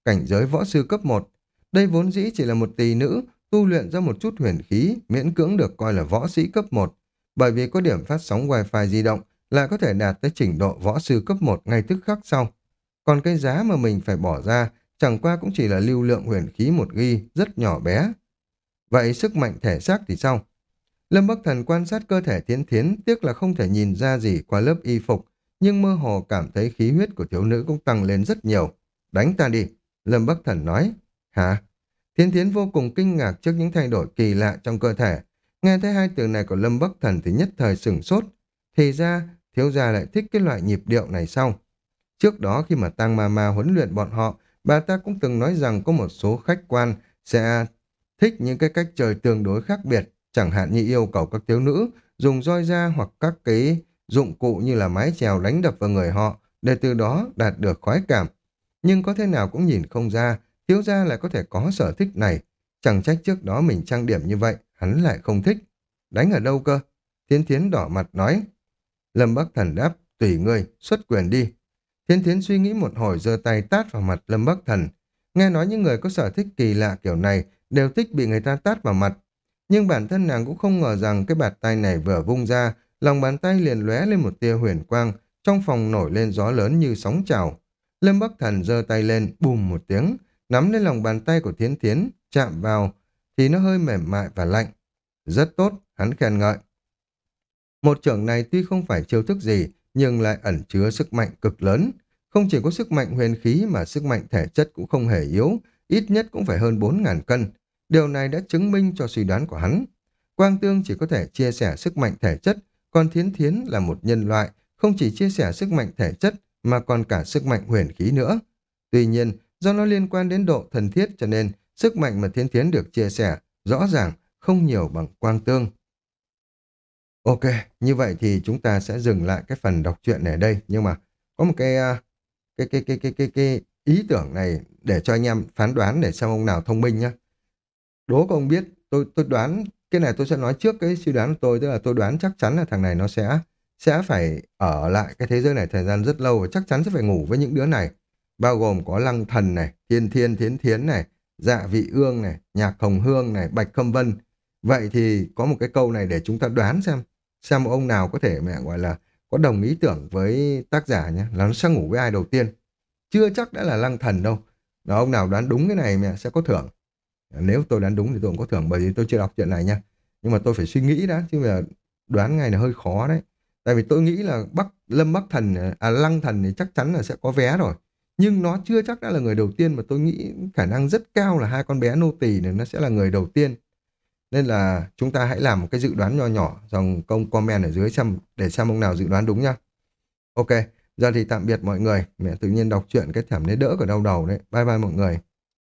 Cảnh giới võ sư cấp 1. Đây vốn dĩ chỉ là một tỷ nữ, tu luyện ra một chút huyền khí, miễn cưỡng được coi là võ sĩ cấp 1. Bởi vì có điểm phát sóng wifi di động, lại có thể đạt tới trình độ võ sư cấp 1 ngay tức khắc sau. Còn cái giá mà mình phải bỏ ra, chẳng qua cũng chỉ là lưu lượng huyền khí một ghi, rất nhỏ bé. Vậy sức mạnh thể xác thì sao? Lâm Bắc Thần quan sát cơ thể Thiến Thiến, tiếc là không thể nhìn ra gì qua lớp y phục, nhưng mơ hồ cảm thấy khí huyết của thiếu nữ cũng tăng lên rất nhiều. Đánh ta đi, Lâm Bắc Thần nói. Hả? Thiên Thiến vô cùng kinh ngạc trước những thay đổi kỳ lạ trong cơ thể. Nghe thấy hai từ này của Lâm Bắc Thần thì nhất thời sửng sốt. Thì ra, thiếu gia lại thích cái loại nhịp điệu này sau. Trước đó khi mà tang mama huấn luyện bọn họ, bà ta cũng từng nói rằng có một số khách quan sẽ thích những cái cách chơi tương đối khác biệt, chẳng hạn như yêu cầu các thiếu nữ dùng roi da hoặc các cái dụng cụ như là mái chèo đánh đập vào người họ, để từ đó đạt được khoái cảm. Nhưng có thế nào cũng nhìn không ra, thiếu gia lại có thể có sở thích này. Chẳng trách trước đó mình trang điểm như vậy, hắn lại không thích. Đánh ở đâu cơ? Thiên Thiến đỏ mặt nói. Lâm Bắc Thần đáp, tùy ngươi, xuất quyền đi. Thiên Thiến suy nghĩ một hồi giơ tay tát vào mặt Lâm Bắc Thần. Nghe nói những người có sở thích kỳ lạ kiểu này đều thích bị người ta tát vào mặt. Nhưng bản thân nàng cũng không ngờ rằng cái bạt tay này vừa vung ra lòng bàn tay liền lóe lên một tia huyền quang, trong phòng nổi lên gió lớn như sóng trào. Lâm Bắc Thần giơ tay lên, bùm một tiếng, nắm lên lòng bàn tay của Thiến Thiến, chạm vào, thì nó hơi mềm mại và lạnh. Rất tốt, hắn khen ngợi. Một trưởng này tuy không phải chiêu thức gì, nhưng lại ẩn chứa sức mạnh cực lớn. Không chỉ có sức mạnh huyền khí mà sức mạnh thể chất cũng không hề yếu, ít nhất cũng phải hơn 4.000 cân. Điều này đã chứng minh cho suy đoán của hắn. Quang Tương chỉ có thể chia sẻ sức mạnh thể chất, còn Thiến Thiến là một nhân loại, không chỉ chia sẻ sức mạnh thể chất mà còn cả sức mạnh huyền khí nữa. Tuy nhiên, do nó liên quan đến độ thần thiết cho nên sức mạnh mà Thiến Thiến được chia sẻ rõ ràng không nhiều bằng Quang Tương. Ok, như vậy thì chúng ta sẽ dừng lại cái phần đọc truyện này ở đây. Nhưng mà có một cái, à, cái, cái, cái, cái, cái, cái ý tưởng này để cho anh em phán đoán để xem ông nào thông minh nhá. Đố các ông biết, tôi tôi đoán cái này tôi sẽ nói trước cái suy đoán của tôi, tức là tôi đoán chắc chắn là thằng này nó sẽ sẽ phải ở lại cái thế giới này thời gian rất lâu và chắc chắn sẽ phải ngủ với những đứa này. Bao gồm có Lăng Thần này, Thiên Thiên Thiến Thiến này, Dạ Vị Ương này, Nhạc Hồng Hương này, Bạch Khâm Vân. Vậy thì có một cái câu này để chúng ta đoán xem xem ông nào có thể, mẹ gọi là, có đồng ý tưởng với tác giả nhé là nó sẽ ngủ với ai đầu tiên. Chưa chắc đã là lăng thần đâu. Đó, ông nào đoán đúng cái này, mẹ sẽ có thưởng. Nếu tôi đoán đúng thì tôi cũng có thưởng, bởi vì tôi chưa đọc chuyện này nha nhưng mà tôi phải suy nghĩ đã, chứ là đoán ngày là hơi khó đấy. Tại vì tôi nghĩ là bắc, lâm bắc thần à lăng thần thì chắc chắn là sẽ có vé rồi. Nhưng nó chưa chắc đã là người đầu tiên mà tôi nghĩ khả năng rất cao là hai con bé nô tỳ này nó sẽ là người đầu tiên nên là chúng ta hãy làm một cái dự đoán nho nhỏ dòng công comment ở dưới xem để xem ông nào dự đoán đúng nhá. Ok, giờ thì tạm biệt mọi người. Mẹ tự nhiên đọc truyện cái thảm đấy đỡ cả đau đầu đấy. Bye bye mọi người.